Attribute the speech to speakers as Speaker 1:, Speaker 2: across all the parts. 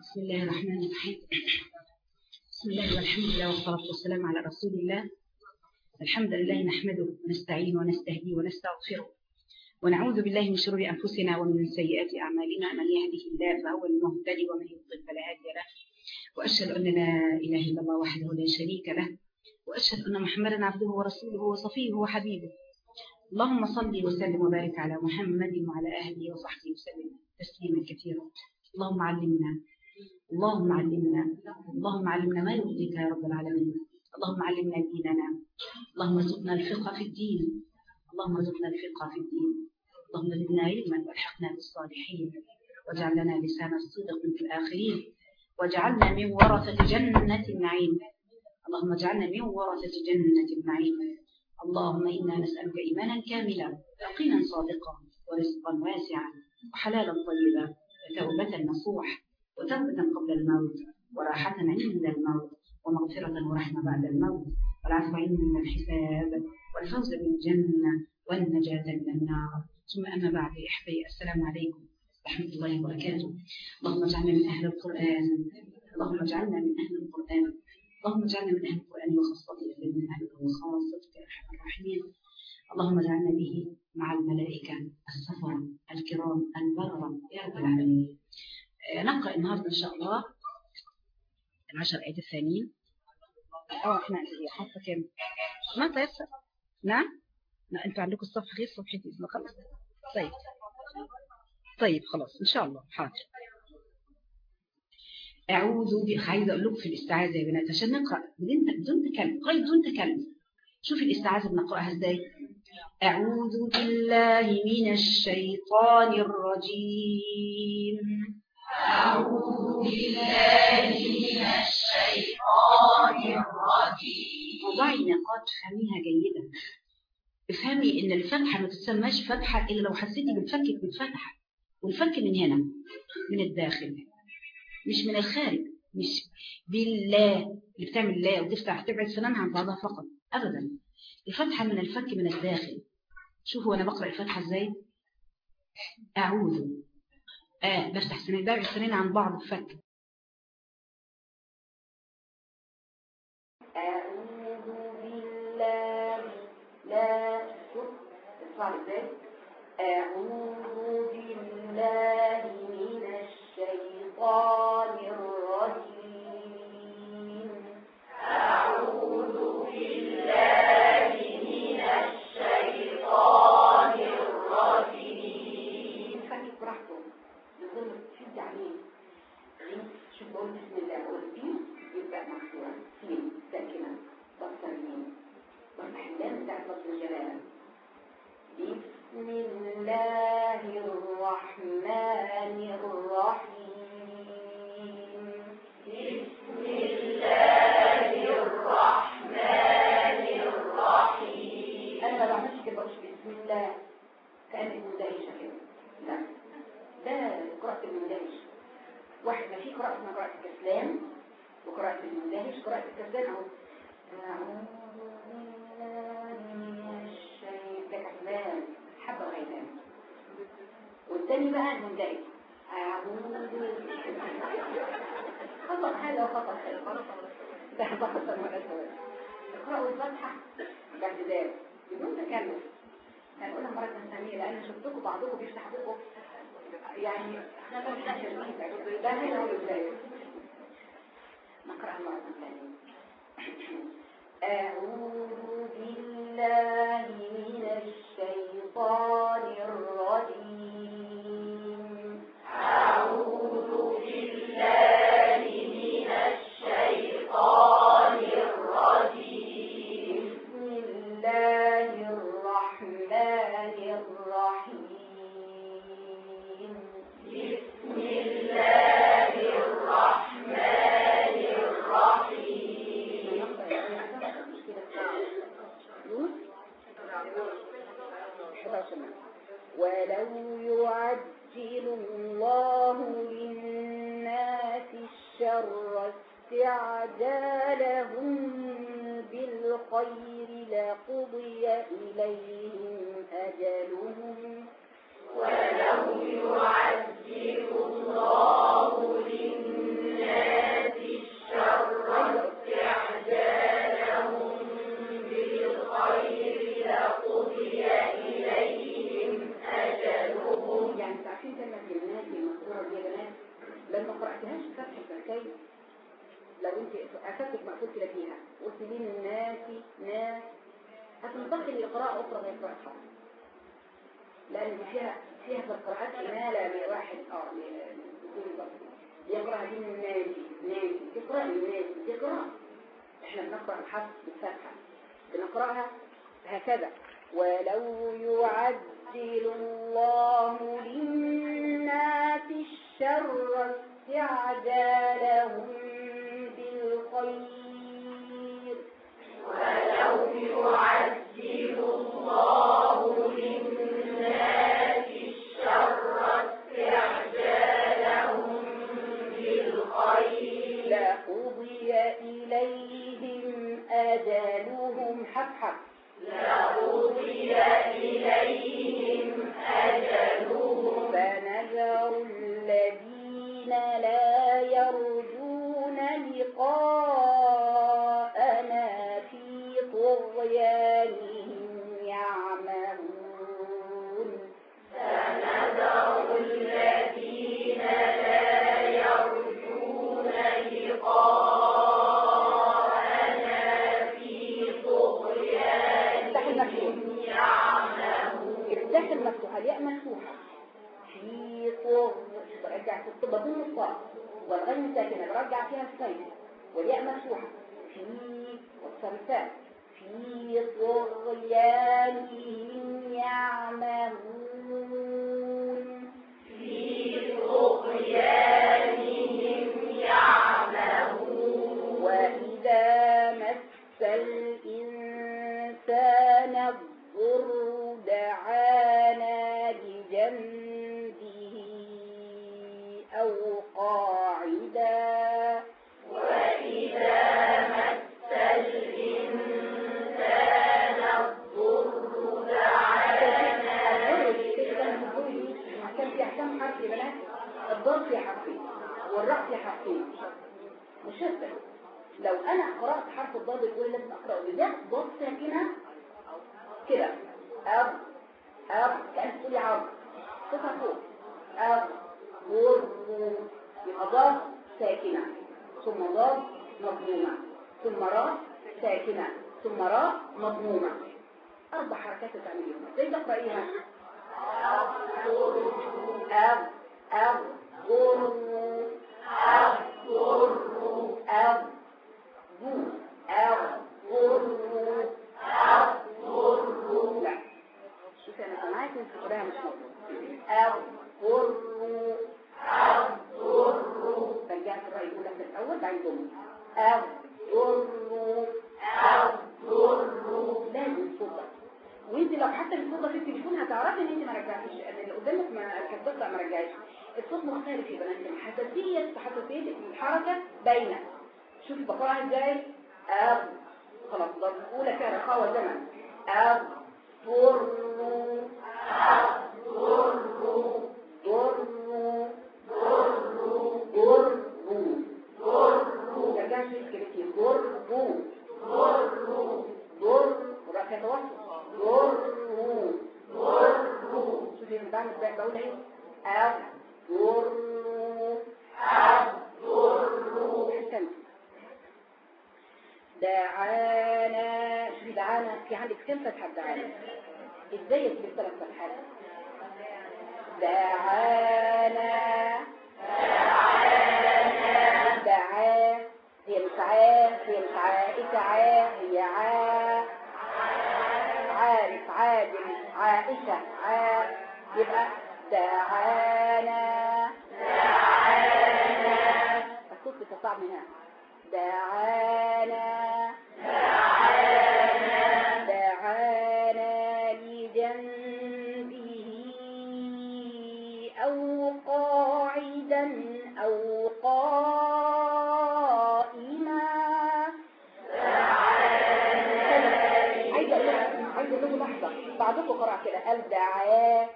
Speaker 1: بسم الله الرحمن الرحيم بسم الله والحمد لله والصلاة والسلام على رسول الله الحمد لله نحمده ونستعين ونستهديه ونستغفره ونعوذ بالله من شرور أنفسنا ومن سيئات أعمالنا من يهده الله فهو المهتدي ومن يضلل فلا هادي له وأشهد أن لا إله إلا الله وحده لا شريك له وأشهد أن محمدا عبده ورسوله وصفيه وحبيبه اللهم صل وسلم وبارك على محمد وعلى أهله وصحبه وسلم تسليما كثيرا اللهم علمنا. اللهم علمنا. اللهم علمنا ما يرضيك يا رب العالمين. اللهم علمنا ديننا. اللهم ارزقنا الفقه في الدين. اللهم ارزقنا الفقه في الدين. اللهم زدنا علما والحقنا بالصالحين. واجعل لنا لسان الصدق في الآخرين. واجعلنا من ورثة جنة النعيم. اللهم اجعلنا من ورثة جنة النعيم. اللهم إنا نسألك إيمانا كاملا يقينا صادقا ورزقا واسعا. وحلالا طيبا وتوبة نصوح وتوبة قبل الموت وراحة عند الموت ومغفرة ورحمة بعد الموت. والعفو عند الحساب والفوز بالجنة والنجاة من النار. ثم أما بعد إحبي السلام عليكم ورحمة الله وبركاته. اللهم اجعلنا من أهل القرآن اللهم اجعلنا من أهل القرآن اللهم اجعلنا من أهل القرآن وخاصته من أهله وخاصتك يا أرحم الراحمين. اللهم اجعلنا به مع الملائكة السفر الكرام البررة يا رب العالمين. نقرأ النهاردة إن شاء الله العشر آيات الثانيين. آه إحنا حاطة كام ما تيسر نعم؟ لا أنتوا عندكم الصفحة غير صفحتي اسمه خلاص. طيب. طيب خلاص إن شاء الله. حاضر. أعوذ ب عايزة أقول لكم في الاستعاذة يا بنات عشان نقرأ بدون تكلم قال بدون تكلم. شوفي الاستعاذة بنقرأها إزاي. أعوذ بالله من الشيطان الرجيم.
Speaker 2: أعوذ بالله من الشيطان الرجيم
Speaker 1: وضعي نقاط فهميها جيدا. افهمي إن الفتحة ما تسماش فتحة إلا لو حسيتي بالفك بالفتحة. والفك من هنا من الداخل مش من الخارج مش بالله اللي بتعمل لا وتفتح تبعد سنانها عن بعضها فقط ابدا. الفتحة من الفك من الداخل. شوفوا أنا بقرأ الفتحة إزاي. أعوذ. آه بفتح سنين ببعد سنين عن بعض الفك
Speaker 3: أعوذ بالله. لا اسمع إزاي. أعوذ بالله من الشيطان. الرحيم
Speaker 2: بسم الله الرحمن الرحيم
Speaker 3: أنا ما بعملش كده بقولش بسم الله كأني مندهشة كده لا ده قراءة المندهش واحد ما في قراءة اسمها قراءة الكسلان وقراءة المندهش قراءة الكسلان اهو أعوذ بالله من الشيطان ده كسلان حبة وغيلان والتاني بقى المندهش أعوذ خطأ هذا وخطأ هذا ده خطأ ولا سواء اقرأوا الفتحة باعتدال بدون تكلف هنقولها مرة ثانية لأن شفتكم بعضكم بيفتح بقه يعني إحنا ما بنفتحش هنا هو البداية. نقرأها مرة ثانية أعوذ بالله من استعجالهم بالخير لقضي إليهم أجلهم.
Speaker 2: ولو يعجل
Speaker 3: كلمة لو انت أخذتك مقصود كده فيها لي الناس ناس. هتنتقل لقراءة أخرى غير قراءة حفص لأن فيها فيها في القراءات إمالة من واحد آه لكل ضبط يقرأ دي من نادي نادي تقرأ من تقرأ إحنا بنقرأ الحفص بالفتحة. بنقرأها هكذا. ولو يعجل الله للناس الشر استعجالهم بالخير
Speaker 2: ولو يعجل الله.
Speaker 3: لقاءنا في طغيانهم يعمهون مشبه لو أنا قرأت حرف الضاد الأولى لازم أقرأه بذات ضاد ساكنة. كده. أب أب كأنك تقولي عرض صفة فوق. أب غر يبقى ضاد ساكنة. ثم ضاد مضمومة. ثم راء ساكنة. ثم راء مضمومة. أربع حركات تعمليهم. زي تقرأيها؟ أب أب غر أب غر أب بو أب غر
Speaker 2: أب غر
Speaker 3: لا شوف أنا سمعت أنت تقرأها مش مظبوط أب غر
Speaker 2: أب غر
Speaker 3: رجعت في الأول بعد ضم أب غر
Speaker 2: أب غر
Speaker 3: لازم صوتك وانت لو حتى الصوت في التليفون هتعرفي ان انت ما رجعتيش اللي قدامك ما كانت ما رجعش الصوت مختلف يا بنات حساسيه حساسيه الحركه باينه شوفي بقراها إزاي اب خلاص ده الاولى فيها رخاوه زمن اب ضر
Speaker 2: أب غر
Speaker 3: ضر
Speaker 2: غر
Speaker 3: ضر
Speaker 2: غر
Speaker 3: ترجعش كلمتين ضر
Speaker 2: غر
Speaker 3: ضر وراء فيها توسط ضر
Speaker 2: غر
Speaker 3: شوفي من بعمل إزاي بقول إيه اب ضر
Speaker 2: أب غر
Speaker 3: احسنت دعانا دعانا في عندك كم فتحة دعانا إزاي يكتب ثلاث فتحات دعانا دعا هي مش عا هي مش عا هي عا عارف عادل عائشة عا يبقى دعانا. الصوت بتصعب من هنا دعانا. دعانا لجنبه أو قاعدا أو قائما. أقول عايزة أقول لحظة. بعضكم قرأ كده. قال دعا عا لما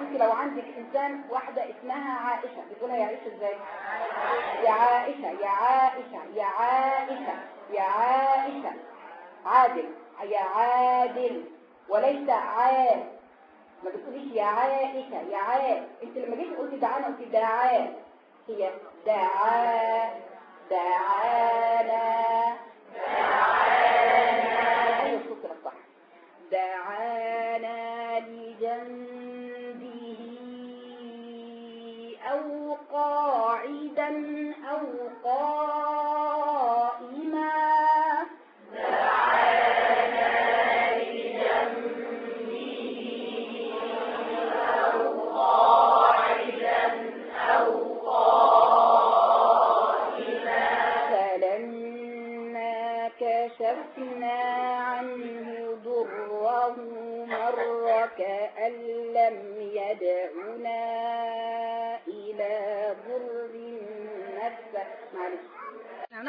Speaker 3: انت لو عندك انسان واحدة اسمها عائشة بتقولها يا عائشة إزاي؟ يا عائشة يا عائشة يا عائشة يا عائشة. عادل يا عادل. وليس عاد ما بتقوليش يا عائك يا عاء. انت لما جيت قلت دعانا قلت دعاء. هي دعا دعانا. قاعدا أو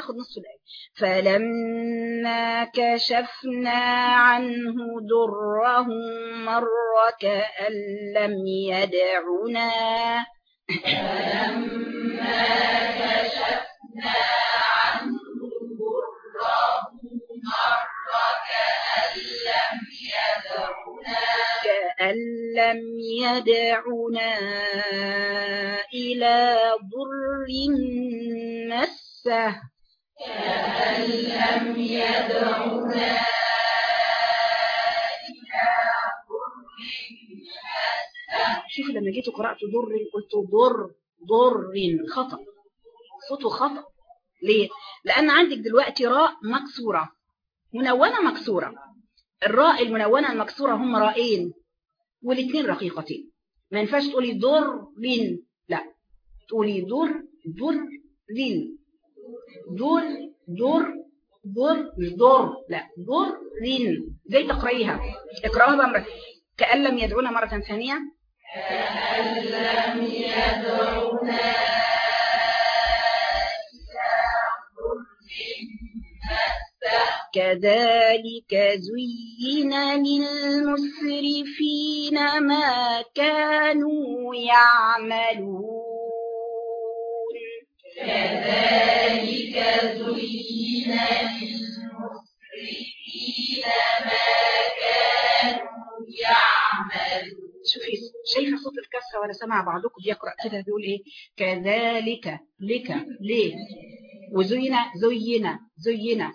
Speaker 1: هناخد نصف الآية فلما كشفنا عنه ضره مر كأن لم يدعنا. كأن لم يدعنا إلى ضر مسه. شوف لما جيت قرأت ضر قلت ضر ضر خطأ. صوته خطأ. ليه؟ لأن عندك دلوقتي راء مكسورة. منونة مكسورة. الراء المنونة المكسورة هم رائين والاثنين رقيقتين. ما ينفعش تقولي ضر لا. تقولي ضر ضر رين ضر ضر ضر مش ضر لا ضر رين زي تقرأيها؟ اقرأها بأمر كأن لم يدعونا مرة ثانية. كذلك زين للمسرفين ما كانوا يعملون. شوفي شايفه صوت الكسرة ولا سمع بعضكم بيقرا كده بيقول إيه؟ كذلك لك ليه وزين زين زين.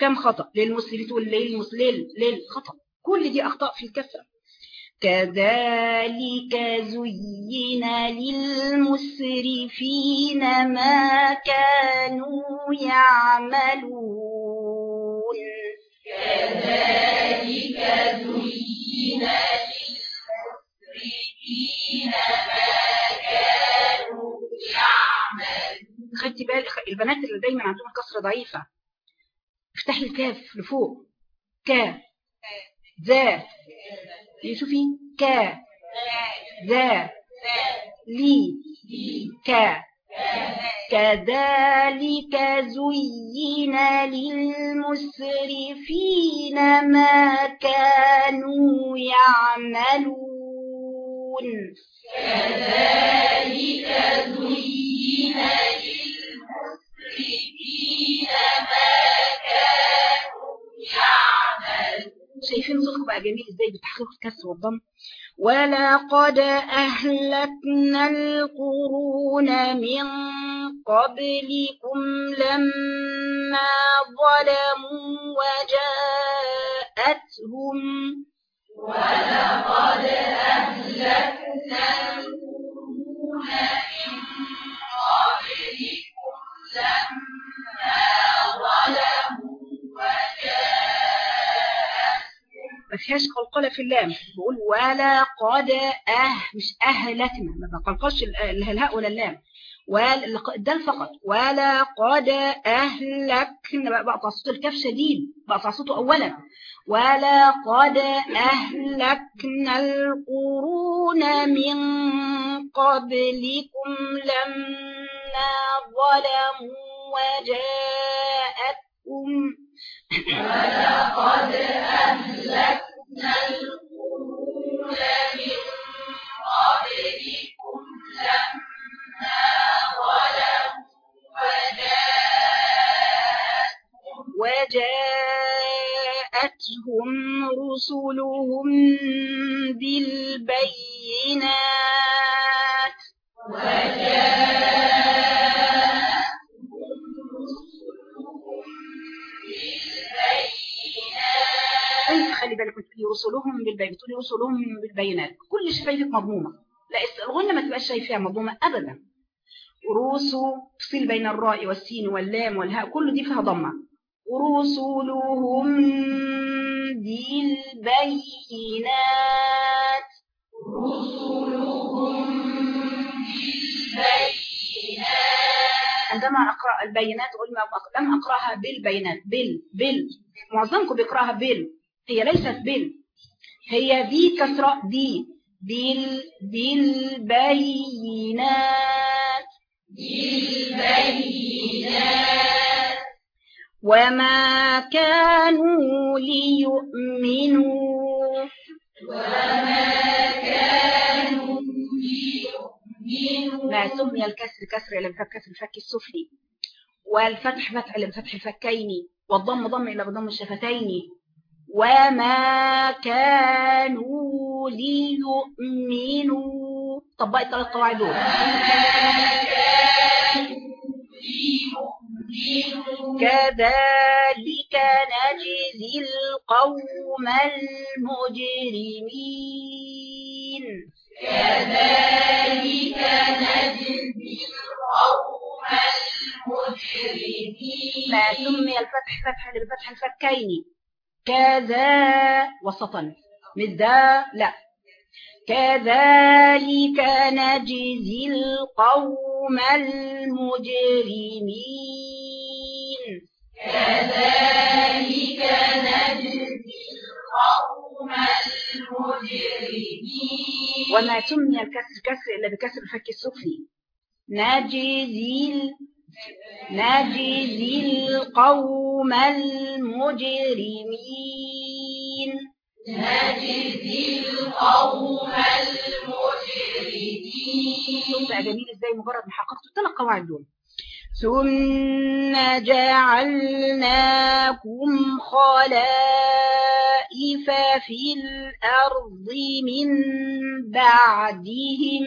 Speaker 1: كم خطأ؟ للمسلمين تقول للمسلم للخطأ. كل دي أخطاء في الكسرة. كذلك زين للمسرفين ما كانوا يعملون. خدتي بالك البنات اللي دايما عندهم كسره ضعيفة. افتحي الكاف لفوق. كا ذا شوفي كا ذا لي كا كذلك زين للمسرفين ما كانوا يعملون. شايفين صوتكم بقى جميل إزاي بتحقيق الكسر والضم. ولقد أهلكنا القرون من قبلكم لما ظلموا وجاءتهم. ولقد أهلكنا القرون من قبلكم لما ظلموا ما فيهاش قلقلة في اللام. بقول ولا قد أه مش أهلكنا ما بقلقلش الهاء ولا اللام. ده فقط. ولا قد أهلكنا بقى صوت الكاف شديد. بقطع صوته أولا. ولا قد أهلكنا القرون من قبلكم لما ظلموا وجاءتهم ولقد أهلكنا وجاءتهم رسلهم بالبينات. وجاءتهم وجاءتهم رسلهم رسلهم بالبينات بتقولي رسلهم بالبينات. كل شفايفك مضمومة. لا الغنة ما تبقاش شايفاها مضمومة أبدا. رسل تفصيل بين الراء والسين واللام والهاء كل دي فيها ضمة. رسلهم بالبينات. عندما أقرأ البينات أق- لم أقرأها بالبينات بال بال. معظمكم بيقرأها بال. هي ليست بال هي دي كسرة دي بال بالبينات وما كانوا ليؤمنوا. ما سمي الكسر كسر بفتح كسر الفك السفلي. والفتح فتح إلى بفتح الفكين. والضم ضم إلى بضم الشفتين. وما كانوا ليؤمنوا. طبقت ثلاث قواعد دول. كذلك نجزي القوم المجرمين. ما سمي الفتح فتح للفتح الفكين كذا وسطا. مدا لا. كذلك نجزي القوم المجرمين. وما سمي الكسر كسر إلا بكسر الفك السفلي نجزي ال- نجزي القوم المجرمين. شوف بقى جميل إزاي مجرد ما حققت الثلاث قواعد دول؟ ثم جعلناكم خلائف في الأرض من بعدهم.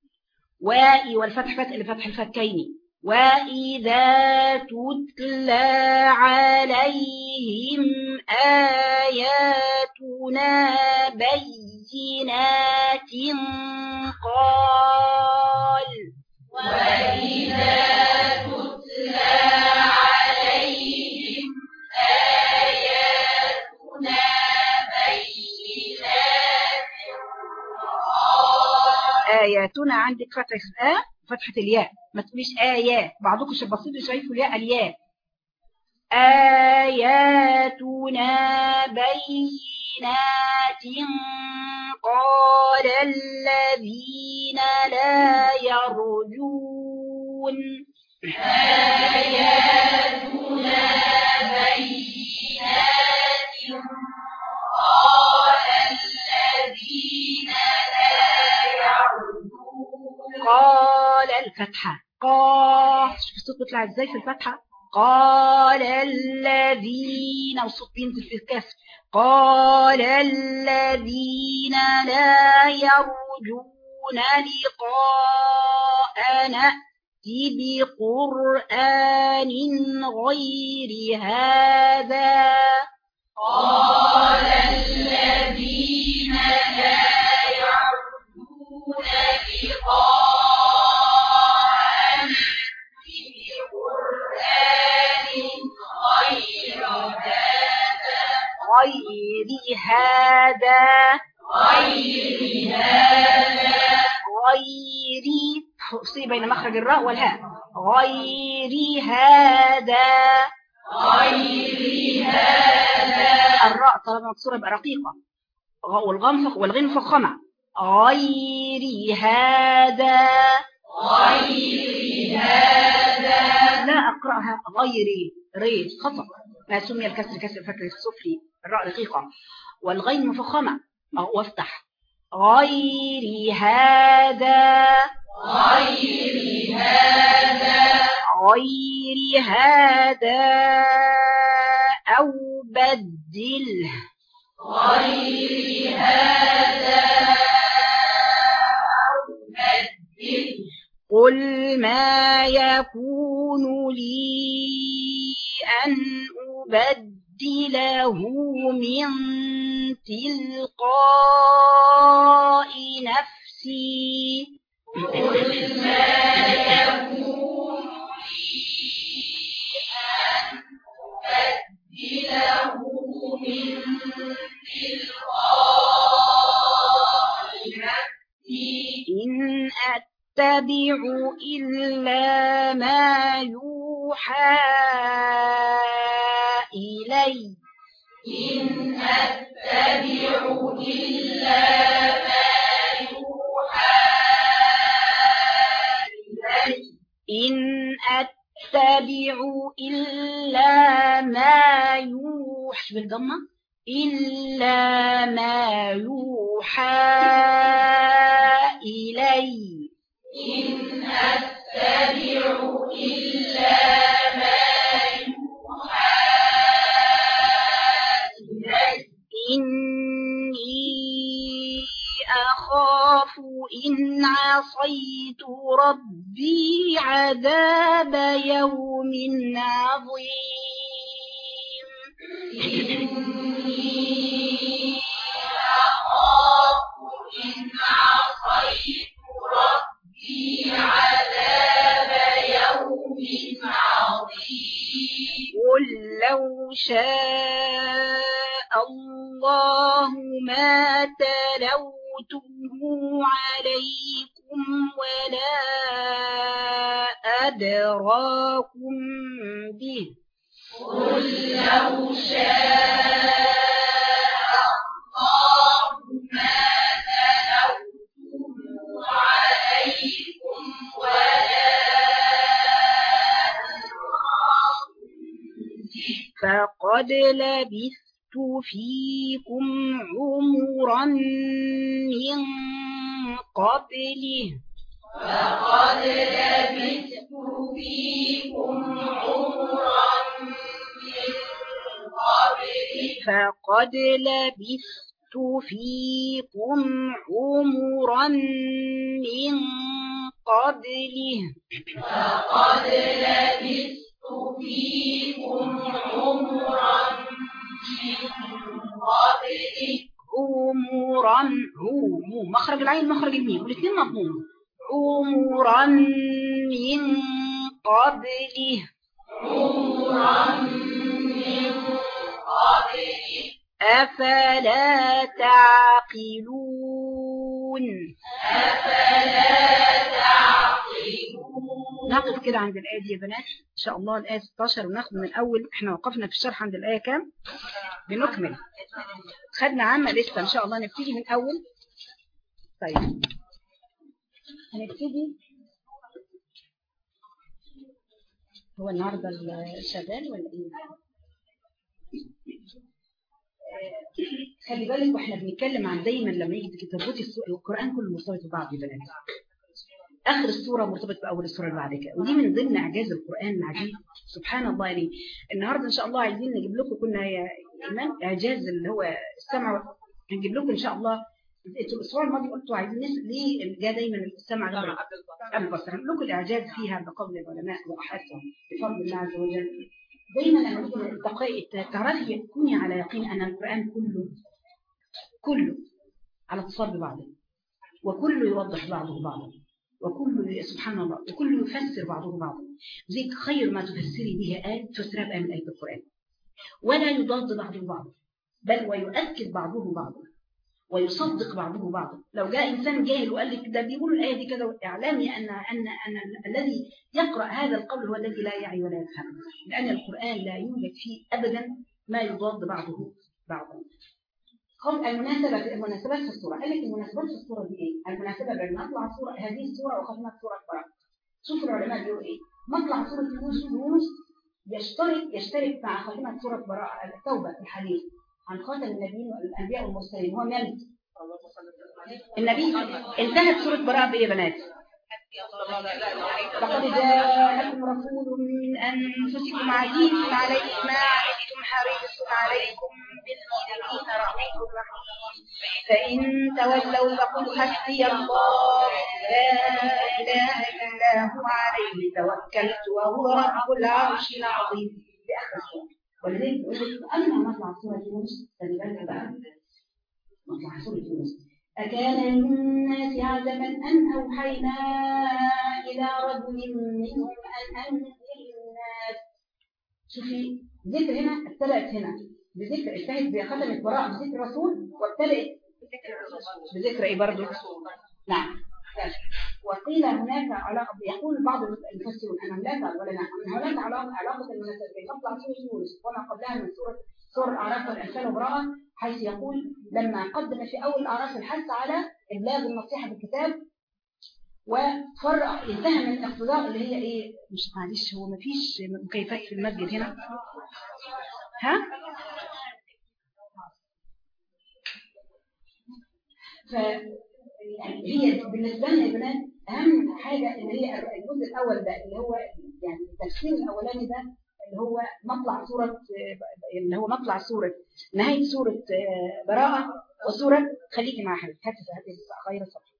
Speaker 1: وإي والفتح فتح لفتح الفكين وإذا تتلى عليهم آياتنا بينات قال آياتنا عندك فتحة آ فتحة الياء. ما تقوليش آيات. بعضكم شو بسيط شايفوا الياء الياء. آياتنا بينات. قال الذين لا يرجون. قال الفتحة. قاف شوف الصوت بيطلع إزاي في الفتحة. قال الذين والصوت بينزل في الكسر قال الذين لا يرجون لقاء نأتي بقرآن غير هذا. غير هذا. غير فصل بين مخرج الراء والهاء. غير هذا. الراء طالما مكسورة يبقى رقيقة. والغم والغين فخمه غير هذا. لا أقرأها. غيري. ري خطأ. ما سمي الكسر كسر الفكر السفلي الراء رقيقة. والغين مفخمة. أو وافتح. غير هذا.
Speaker 2: غير هذا.
Speaker 1: غير هذا. أو بدله.
Speaker 2: غير هذا. بدل
Speaker 1: قل ما يكون لي أن أبدله من تلقاء نفسي
Speaker 2: قل ما يكون لي أن أبدله من تلقاء نفسي
Speaker 1: إن أتبع إلا ما يوحى إلي.
Speaker 2: إن أتبع إلا ما يوحى إلي.
Speaker 1: إن أتبع إلا ما يوحى بالضمة إلا ما يوحى إلي.
Speaker 2: إن
Speaker 1: عصيت ربي عذاب يوم عظيم.
Speaker 2: إني أخاف إن عصيت ربي عذاب يوم عظيم
Speaker 1: قل لو شاء الله ما تلوته عليكم ولا أدراكم به.
Speaker 2: قل لو شاء الله ما
Speaker 1: فقد لبثت فيكم عمرا من قبله
Speaker 2: فقد لبثت فيكم عمرا من قبله
Speaker 1: فقد لبثت فيكم عمرا من قبله
Speaker 2: فقد لبثت فيكم عمرا من قبله.
Speaker 1: مخرج العين مخرج الميم والاثنين مضموم عمرا من قبله.
Speaker 2: عمرا من قبله.
Speaker 1: أفلا تعقلون
Speaker 2: أفلا تعقلون؟
Speaker 1: نقف كده عند الآية دي يا بنات. إن شاء الله الآية 16 وناخد من الأول إحنا وقفنا في الشرح عند الآية كام؟ بنكمل. خدنا عامة لسه إن شاء الله نبتدي من أول. طيب. هنبتدي. هو النهاردة شغال ولا إيه؟ خلي بالك وإحنا بنتكلم عن دايما لما يجي تربطي القرآن كله مرتبط ببعض يا بنات. آخر السورة مرتبط بأول السورة اللي بعد كده ودي من ضمن إعجاز القرآن العجيب. سبحان الله يعني النهاردة إن شاء الله عايزين نجيب لكم كنا يا إيمان إعجاز اللي هو السمع. هنجيب لكم إن شاء الله. أنتوا الأسبوع الماضي قلتوا عايزين نسأل ليه جاء دايما السمع غير البصر هنقول لكم الإعجاز فيها بقول العلماء وأحادهم بفضل الله عز وجل. دايما تعرفي تكوني على يقين أن القرآن كله كله على اتصال ببعضه. وكله يوضح بعضه بعضا وكله سبحان الله وكله يفسر بعضه بعضا. زي خير ما تفسري به آية تفسرها بآية من آية القرآن. ولا يضاد بعضه بعضا بل ويؤكد بعضه بعضا ويصدق بعضه بعضا. لو جاء إنسان جاهل وقال لك ده بيقول الآية دي كده إعلامي أن أن أن الذي يقرأ هذا القول هو الذي لا يعي ولا يفهم. لأن القرآن لا يوجد فيه أبدا ما يضاد بعضه بعضا. قل المناسبة المناسبات في الصورة. قال لك المناسبات في الصورة دي إيه؟ المناسبة بين مطلع الصورة هذه الصورة وختمة سورة القرآن شوفوا العلماء بيقولوا إيه؟ مطلع سورة يونس يونس يشترك يشترك مع ختمة سورة براءة التوبة في الحديث عن خاتم النبيين والأنبياء والمرسلين. هو من النبي انتهت سوره براءة بإيه يا بنات؟ لقد جاءكم رسول من أنفسكم عزيز عليه ما عنتم حريص عليكم بالمؤمنين رؤوف رحيم. فإن تولوا فقل حسبي الله لا إله إلا هو عليه توكلت وهو رب العرش العظيم. السوره ولذلك مطلع سوره يونس بالك بقى مطلع سوره يونس أكان للناس عجبا أن أوحينا إلى رجل منهم أن أنذر الناس؟ شوفي ذكر هنا ابتدأت هنا بذكر انتهت بختمة براءة بذكر الرسول وابتدأت بذكر إيه برضه؟ نعم وقيل هناك علاقة يقول بعض المفسرون أن هناك ولا نعم أن هناك علاقة علاقة المناسبة بين مطلع سورة يونس وما قبلها من سورة سورة الأعراف والأنفال وبراءة حيث يقول لما قدم في أول الأعراف الحث على إبلاغ النصيحة بالكتاب وفرق انتهى من الاقتضاء اللي هي إيه؟ مش معلش هو مفيش مكيفات في المسجد هنا. ها؟ ف يعني هي بالنسبة لنا يا بنات أهم حاجة اللي هي الجزء الأول ده اللي هو يعني التفسير الأولاني ده اللي هو مطلع سورة اللي هو مطلع سورة نهاية سورة براءة وسورة خليكي مع حبيبتي هاتي هاتي غير الصفحه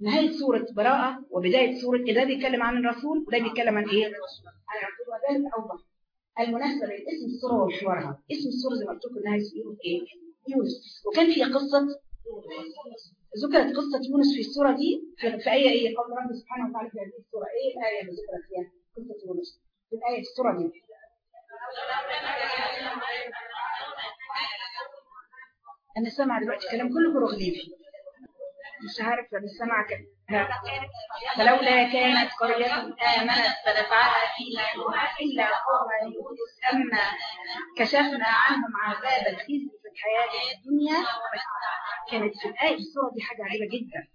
Speaker 1: ونهايه سورة براءة وبداية سورة ده بيتكلم عن الرسول وده بيتكلم عن إيه؟ عن الرسول وذلك اوضح المناسبة بين اسم السورة ومحورها اسم السورة زي ما قلت لكم إنها سوره إيه؟ يونس. وكان فيها قصة ذكرت قصة يونس في السورة دي في, في أي أي قول رب سبحانه وتعالى في هذه السورة إيه الآية اللي ذكرت فيها؟ قصة يونس. في الآية في السورة دي. أنا سامعة دلوقتي كلام كله هيروغليفي مش عارف لما سامعة كده فلولا كانت قرية آمنت فنفعها إيمانها إلا قوم يونس أما كشفنا عنهم عذاب الخزي في الحياة الدنيا. كانت في الآية السورة دي حاجة عجيبة جدا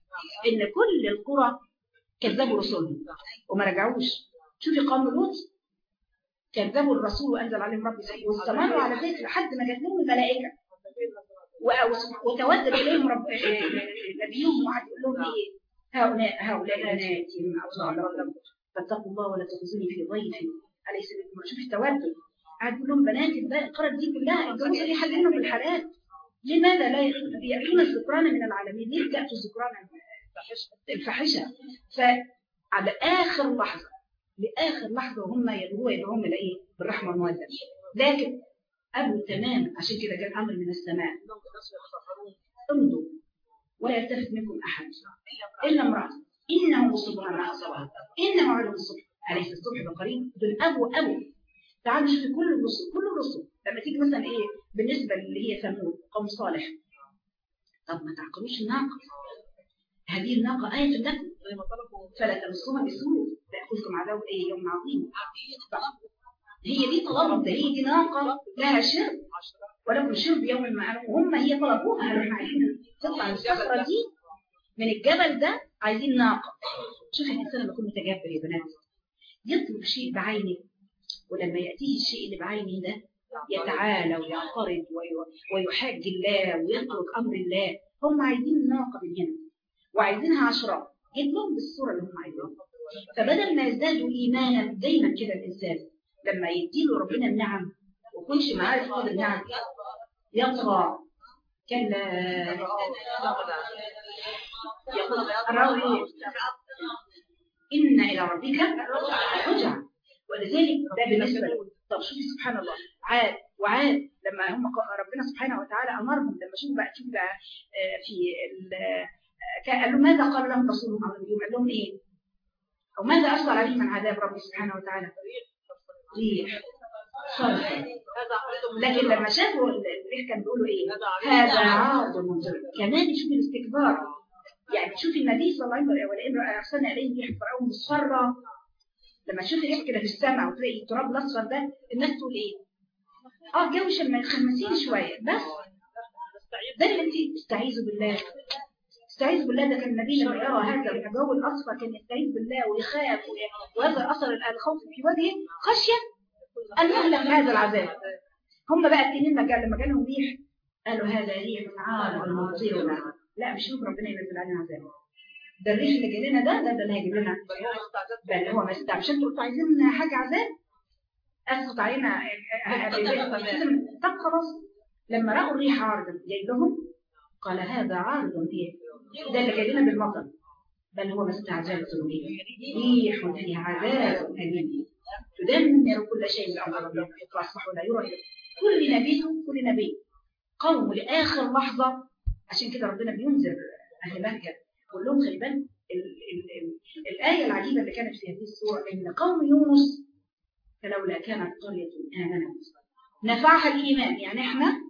Speaker 1: إن كل القرى كذبوا رسلهم وما رجعوش. شوفي قوم لوط كذبوا الرسول وأنزل عليهم ربي واستمروا على ذلك لحد ما جات لهم الملائكة. وتودد إليهم رب نبيهم وقعد يقول لهم إيه؟ هؤلاء هؤلاء بناتي أطلع لهم. فاتقوا الله ولا تخزوني في ضيفي. أليس منكم شوفي التودد. قاعد يقول لهم بناتي القرى دي كلها. الجوز دي حلينا في الحالات لماذا لا يأتون الذكران من العالمين. ليه تأتوا الذكران الفاحشة. فعلى آخر لحظة لآخر لحظة وهم يدعوا يدعوهم إلى إيه؟ بالرحمة والمودة لكن أبوا تمام عشان كده كان أمر من السماء. امضوا ولا يلتفت منكم أحد. إلا امرأة. إنه مصبها ما أصابها إن موعدهم الصبح. أليس الصبح بقريب دول أبوا أبوا تعالوا شوفي كل الرسل. كل الرسل. لما تيجي مثلا إيه بالنسبة اللي هي ثمود قوم صالح. طب ما تعقلوش الناقة. هذه الناقة آية لكم. فلا تمسوها بسوء تأخذكم عذاب أي يوم عظيم. هي دي ده هي دي ناقة لها شرب. ولكم شرب يوم معلوم وهم هي طلبوها إحنا عايزين تطلع الصخرة دي. من الجبل ده عايزين ناقة. شوف الإنسان لما يكون متجبر يا بنات. يطلب شيء بعينه. ولما يأتيه الشيء اللي بعينه ده يتعالى ويعترض ويحاج الله ويترك أمر الله. هم عايزين ناقة من هنا. وعايزينها عشرة. جيب لهم بالصورة اللي هم عايزينها. فبدل ما يزدادوا إيمانا دايما كده الإنسان لما يديله ربنا النعم ويكونش معاه فضل النعم يطغى. كلا يقول إن إلى ربك رجع ولذلك ده بالنسبة طب شوفي سبحان الله. عاد وعاد لما هم ربنا سبحانه وتعالى أمرهم. لما شوف بقى شوف بقى في قال لهم ماذا قال لهم رسولهم؟ أو النبيهم قال لهم إيه؟ أو ماذا أرسل عليهم من عذاب ربي سبحانه وتعالى؟ ريح صرصر لكن لما شافوا الريح كان بيقولوا إيه؟ هذا ممطر كمان شوفي الاستكبار. يعني شوفي النبي صلى الله عليه وسلم ولئن ارسلنا إليه ريح فرعون مصفرة لما تشوفي ريح كده في السماء وتلاقي التراب الأصفر ده الناس تقول إيه؟ آه الجو لما يخمسين شوية. بس ده اللي انت استعيذوا بالله. استعيذ بالله ده كان النبي لما يرى هذا الجو الاصفر كان يستعيذ بالله ويخاف ويظهر أثر الخوف في وجهه خشية أن يهلك هذا العذاب. هم بقى التنين لما جا- لما جالهم ريح. قالوا هذا ريح عارض ممطرنا لا مش ممكن ربنا ينزل علينا عذاب. ده الريح اللي جاي لنا ده ده, ده اللي هيجيب لنا. بل هو ما مش أنتوا عايزين حاجة عذاب؟ أسقط علينا. طب خلاص. لما رأوا الريح عارضا جاي لهم قال هذا عارض فيه ده اللي جاي لنا بالمطر. بل هو ما استعجلتم به ريح فيها عذاب أليم. تدمر كل شيء بأمر ربهم فأصبحوا لا يرى. كل نبي كل نبي. قوم لآخر لحظة. عشان كده ربنا بينذر أهل مكة. قول لهم خلي بالك ال- ال- ال- الآية العجيبة اللي كانت في هذه السورة إن قوم يونس فلولا كانت قرية آمنت. نفعها الإيمان. يعني إحنا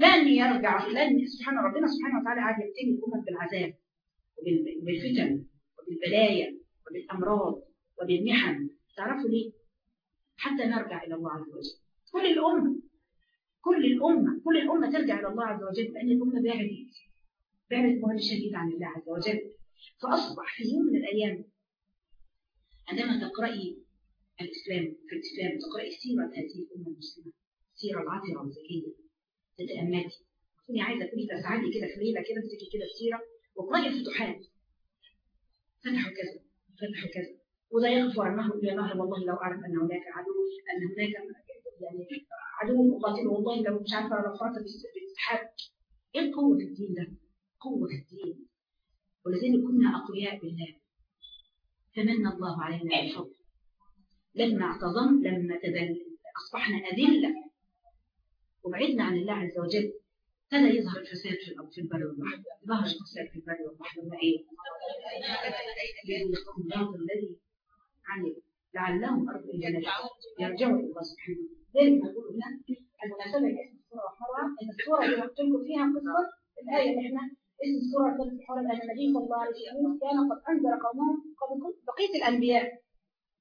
Speaker 1: لن يرجع لن سبحان ربنا سبحانه وتعالى قاعد يبتلي الأمم بالعذاب وبال- وبالفتن وبالبلايا وبالأمراض وبالمحن. تعرفوا ليه؟ حتى نرجع إلى الله عز وجل. كل الأمة كل الأمة كل الأمة ترجع إلى الله عز وجل لأن الأمة بعدت بعدت بعد شديد عن الله عز وجل. فأصبح في يوم من الأيام عندما تقرأي الإسلام في الإسلام تقرأي سيرة هذه الأمة المسلمة سيرة العطرة الزكية. تتأملي تكوني عايزة تكوني تسعدي كده في ليلة كده امسكي كده السيرة واقرأي الفتوحات فتحوا كذا فتحوا كذا. يغفر انه إلى نهر والله لو أعلم أن هناك عدو أن هناك يعني عدو مقاتل والله لو مش عارفة فرط بالسحاب إيه القوة في الدين ده؟ قوة في الدين. ولذلك كنا أقوياء بالله. فمن الله علينا بالفضل لما اعتظم لما تدل أصبحنا أذلة. وبعدنا عن الله عز وجل ابتدى يظهر الفساد في الأرض في البر والبحر ظهر الفساد في البر والبحر لما إيه؟ يذيقهم الله الذي عملوا لعلهم ارض الجنه يرجعوا إلى الله سبحانه ذلك نقول هنا المناسبه لاسم السوره وحرها ان السوره اللي قلت لكم فيها قصه الايه اللي إحنا اسم كانت في حرم ان النبي صلى الله عليه وسلم كان قد انذر قومه قبل بقيه الانبياء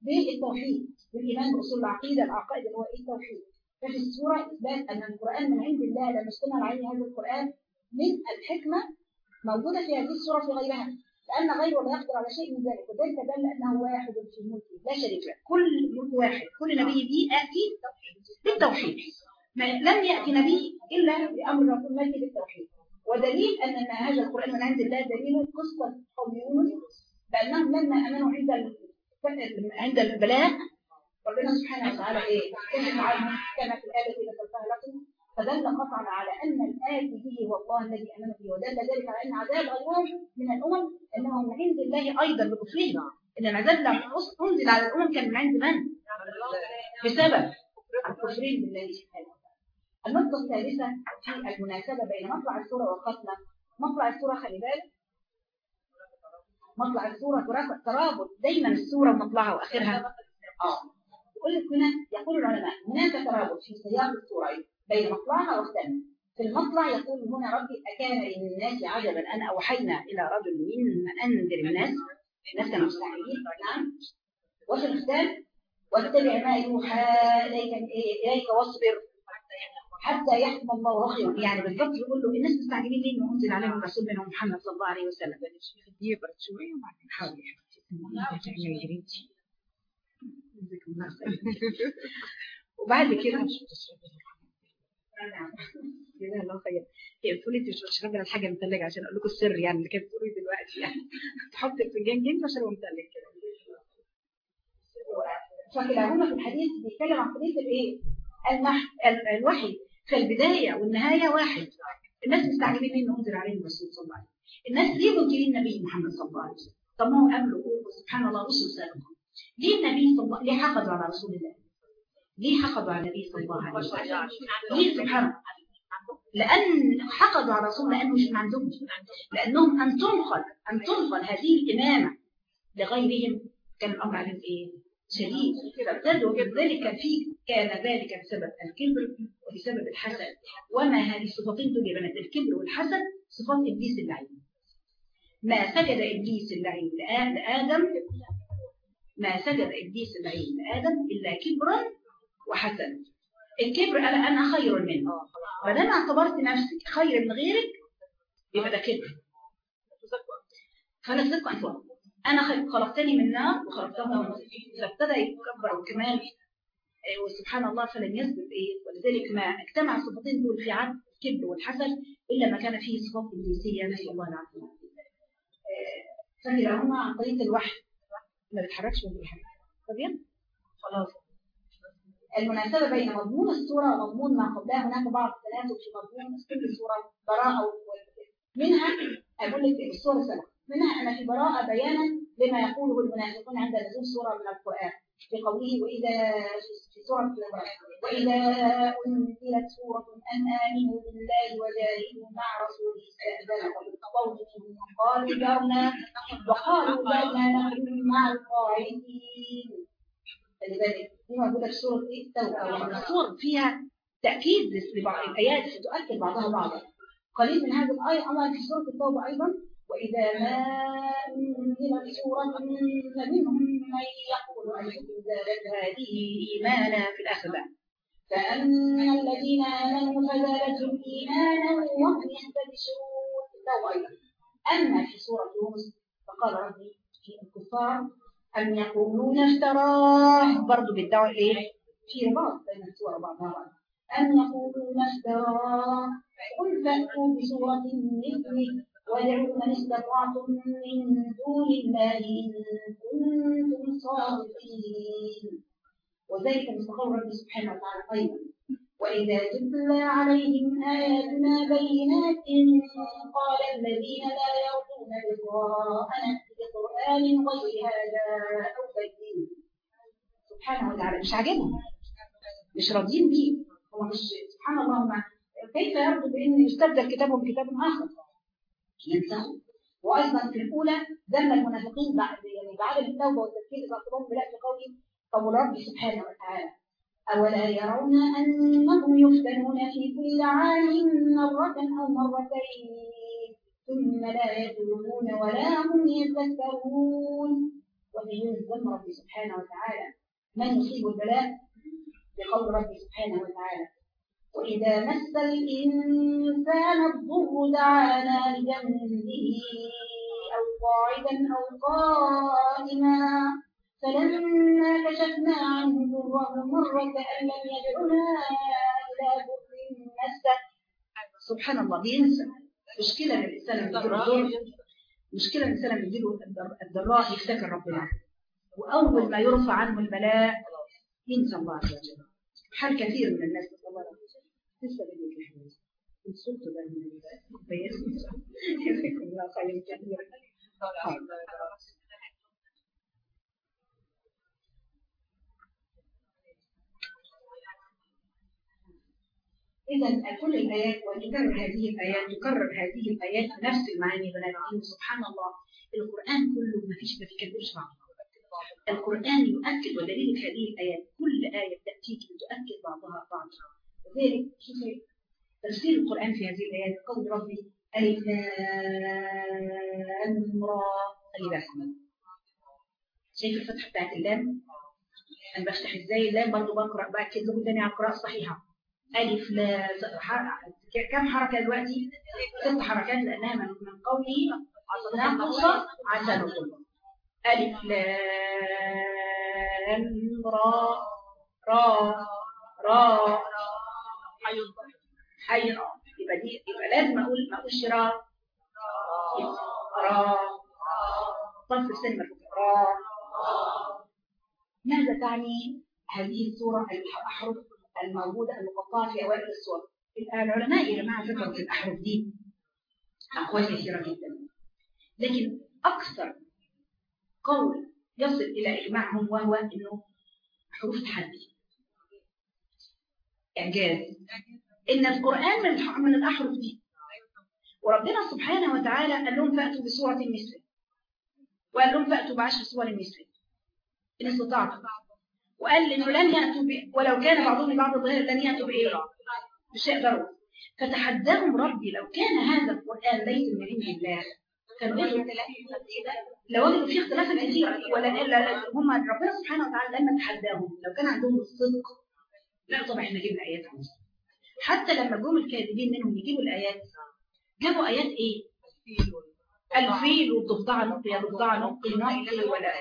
Speaker 1: بالتوحيد بالايمان باصول العقيده العقائد اللي هو إيه التوحيد ففي السورة إثبات أن القرآن من عند الله لم يشتمل عليه هذا القرآن من الحكمة موجودة في هذه السورة في غيرها لأن غيره لا يقدر على شيء من ذلك وذلك دل أنه واحد في ملكه لا شريك له. كل ملك واحد كل نبي به آتي بالتوحيد لم يأتي نبي إلا بأمر رسول مالك بالتوحيد. ودليل أن أن هذا القرآن من عند الله دليل قصة قوم يونس بأنهم لما آمنوا عند عند البلاء ربنا سبحانه وتعالى إيه؟ كشف عنهم كما في الآية التي ذكرتها لكم. فدل قطعا على أن الآتي به هو الله الذي آمن به ودل ذلك على أن عذاب غيرهم من الأمم أنه من عند الله أيضا بكفرهم إن العذاب لما أنزل على الأمم كان من عند من؟ بسبب الكفرين بالله سبحانه وتعالى. النقطة الثالثة في المناسبة بين مطلع السورة وقتنا مطلع السورة خلي بالك. مطلع السورة ترا- ترابط دايما السورة ومطلعها وآخرها. آه. يقول لك هنا يقول العلماء هناك ترابط في سياق السورة بين مطلعها واختنا في المطلع يقول هنا ربي أكان للناس عجبا أن أوحينا إلى رجل من أنذر الناس. الناس كانوا مستعجلين نعم. وفي الختام واتبع ما يوحى إليك إليك واصبر حتى يحكم الله رخيا يعني بالضبط يقول له الناس مستعجلين ليه؟ انه أنزل عليهم الرسول منهم محمد صلى الله عليه وسلم.
Speaker 4: يبرد شوية وبعدين
Speaker 1: حاضر وبعد كده جزاها الله خير. هي بتقول لي انت مش بتشربي لنا الحاجة متلجه عشان أقول لكم السر يعني اللي كانت بتقولي دلوقتي يعني. تحط الفنجان جنب واشربه متلج كده. فكلاهما في الحديث بيتكلم عن قضيه الإيه؟ الوحي. فالبداية والنهاية واحد. الناس مستعجلين انه أنزل عليهم الرسول صلى الله عليه وسلم. الناس ليه منكرين النبي محمد صلى الله عليه وسلم؟ طب ما هو قبله سبحان الله رسل سابقا. ليه النبي صلى الله ليه حقدوا على رسول الله؟ ليه حقدوا على النبي صلى الله عليه وسلم؟ ليه سبحان الله؟ لأن حقدوا على الرسول لأنه مش من عندهم. لأنهم أن تنقل أن تنقل هذه الإمامة لغيرهم. كان الأمر عليهم إيه؟ شديد. فابتدوا ذلك في كان ذلك بسبب الكبر وبسبب الحسد. وما هذه الصفتين دول يا بنات الكبر والحسد صفات إبليس اللعين. ما سجد إبليس اللعين لآ- لآدم ما سجد إبليس اللعين لآدم إلا كبرا وحسد الكبر أنا أنا خير منه. ما دام اعتبرت نفسك خير من غيرك يبقى ده كبر. فانا صدق أنت أنا خل- خلقتني من نار وخلقتها من فابتدى يتكبر وكمان آه، وسبحان الله فلم يثبت إيه ولذلك ما اجتمع الصفتين دول في عبد الكبر والحسد إلا ما كان فيه صفات إبليسية نسال الله العافيه آه، فكلاهما عن طريق الوحي. ما بيتحركش ولا بيحرك طيب خلاص. المناسبة بين مضمون السورة ومضمون ما قبلها هناك بعض التناسب في مضمون كل سورة براءة منها أقول لك السورة سبق منها أن في براءة بيانا لما يقوله المنافقون عند نزول سورة من القرآن. بقوله وإذا في سورة وإذا أنزلت سورة أن آمنوا بالله وجاهدوا مع رسوله استأذنكم قول منهم قالوا جرنا وقالوا نحن مع القاعدين فلذلك سورة؟ التوبة فيها تأكيد لبعض الآيات تؤكد بعضها بعضا قليل من هذه الآية الله في سورة التوبة أيضا وإذا ما أنزلت سورة فمنهم من يقول أيكم زادت هذه إيمانا في الآخر بقى فأما الذين آمنوا فزادتهم إيمانا وهم يستبشرون التوبة أيضا أما في سورة يونس فقال ربي في الكفار أم يقولون افتراه. برضه بيدعوا إيه؟ في رباط بين السور بعضها بعض أم يقولون افتراه. قل فأتوا بسورة مثله. وادعوا من استطعتم من دون الله إن كنتم صادقين. وذلك قول ربي سبحانه وتعالى أيضا وإذا تتلى عليهم آياتنا بينات قال الذين لا يرجون لقاءنا بقرآن غير هذا أو بديل سبحانه وتعالى مش عاجبهم. مش راضيين بيه. هو مش سبحان الله كيف يرضوا بأن يستبدل كتابهم كتاب آخر؟ ينسخوا وأيضا في الأولى ذم المنافقين بعد يعني بعدم التوبة والتفكير إذا أخبرهم بلا في قوله قول ربي سبحانه وتعالى أولا يرون أنهم يفتنون في كل عام مرة أو مرتين ثم لا يتوبون ولا هم يذكرون. وفي يلزم ربي سبحانه وتعالى من يصيب البلاء؟ بقول ربي سبحانه وتعالى. وإذا مس الإنسان الضر دعانا لجنبه أو قاعدا أو قائما فلما كشفنا عنه ضره مر كأن لم يدعنا إلى ضر مسه. سبحان الله بينسى مشكلة إن الإنسان الضر مشكلة إن الإنسان لما يجيله الضر- الضراء يفتكر ربنا. وأول ما يرفع عنه البلاء ينسى الله عز وجل. حال كثير من الناس إذا كل الآيات وتكرر هذه الآيات تكرر هذه الآيات بنفس المعاني بنات سبحان الله القرآن كله ما فيش ما بيكذبش بعض. القرآن يؤكد ودليل هذه الآيات كل آية تأتيك بتؤكد بعضها بعضها. لذلك شوفي تفسير القرآن في هذه الآيات قول ربي ألف لام را. خلي بالك شايف الفتحة بتاعت اللام؟ أنا بفتح إزاي اللام؟ برضه بقرأ بأكد لكم تاني على القراءة الصحيحة. ألف لا كم حركة دلوقتي؟ ست حركات لأنها من من قولي ناقصة عسى نقول ألف لام را. را. را. حي يبقى دي يبقى لازم أقول ما أقولش را را طرف مرفوع را ماذا تعني هذه الصورة الأحرف الموجودة المقطعة في أوائل الصور؟ العلماء يا جماعة ذكروا في الأحرف دي. أقوال كثيرة جدا. لكن أكثر قول يصل إلى إجماعهم وهو أنه حروف تحدي. إعجاز. إن القرآن من من الأحرف دي. وربنا سبحانه وتعالى قال لهم فأتوا بسورة مثله وقال لهم فأتوا بعشر سور مثله إن استطعتم. وقال إنه لن يأتوا ب... ولو كان بعضهم لبعض ظاهر لن يأتوا بإيه؟ مش يقدروا فتحداهم ربي لو كان هذا القرآن ليس من عند الله. كانوا إيه؟ لو وجدوا فيه اختلافا كثيرا. ولا إلا هم ربنا سبحانه وتعالى لما تحداهم لو كان عندهم الصدق لا طبعا إحنا جبنا آيات عنه. حتى لما جم الكاذبين منهم يجيبوا الآيات جابوا آيات إيه؟ الفيل والضفدع نقي يا ضفدع نقي نقي ولا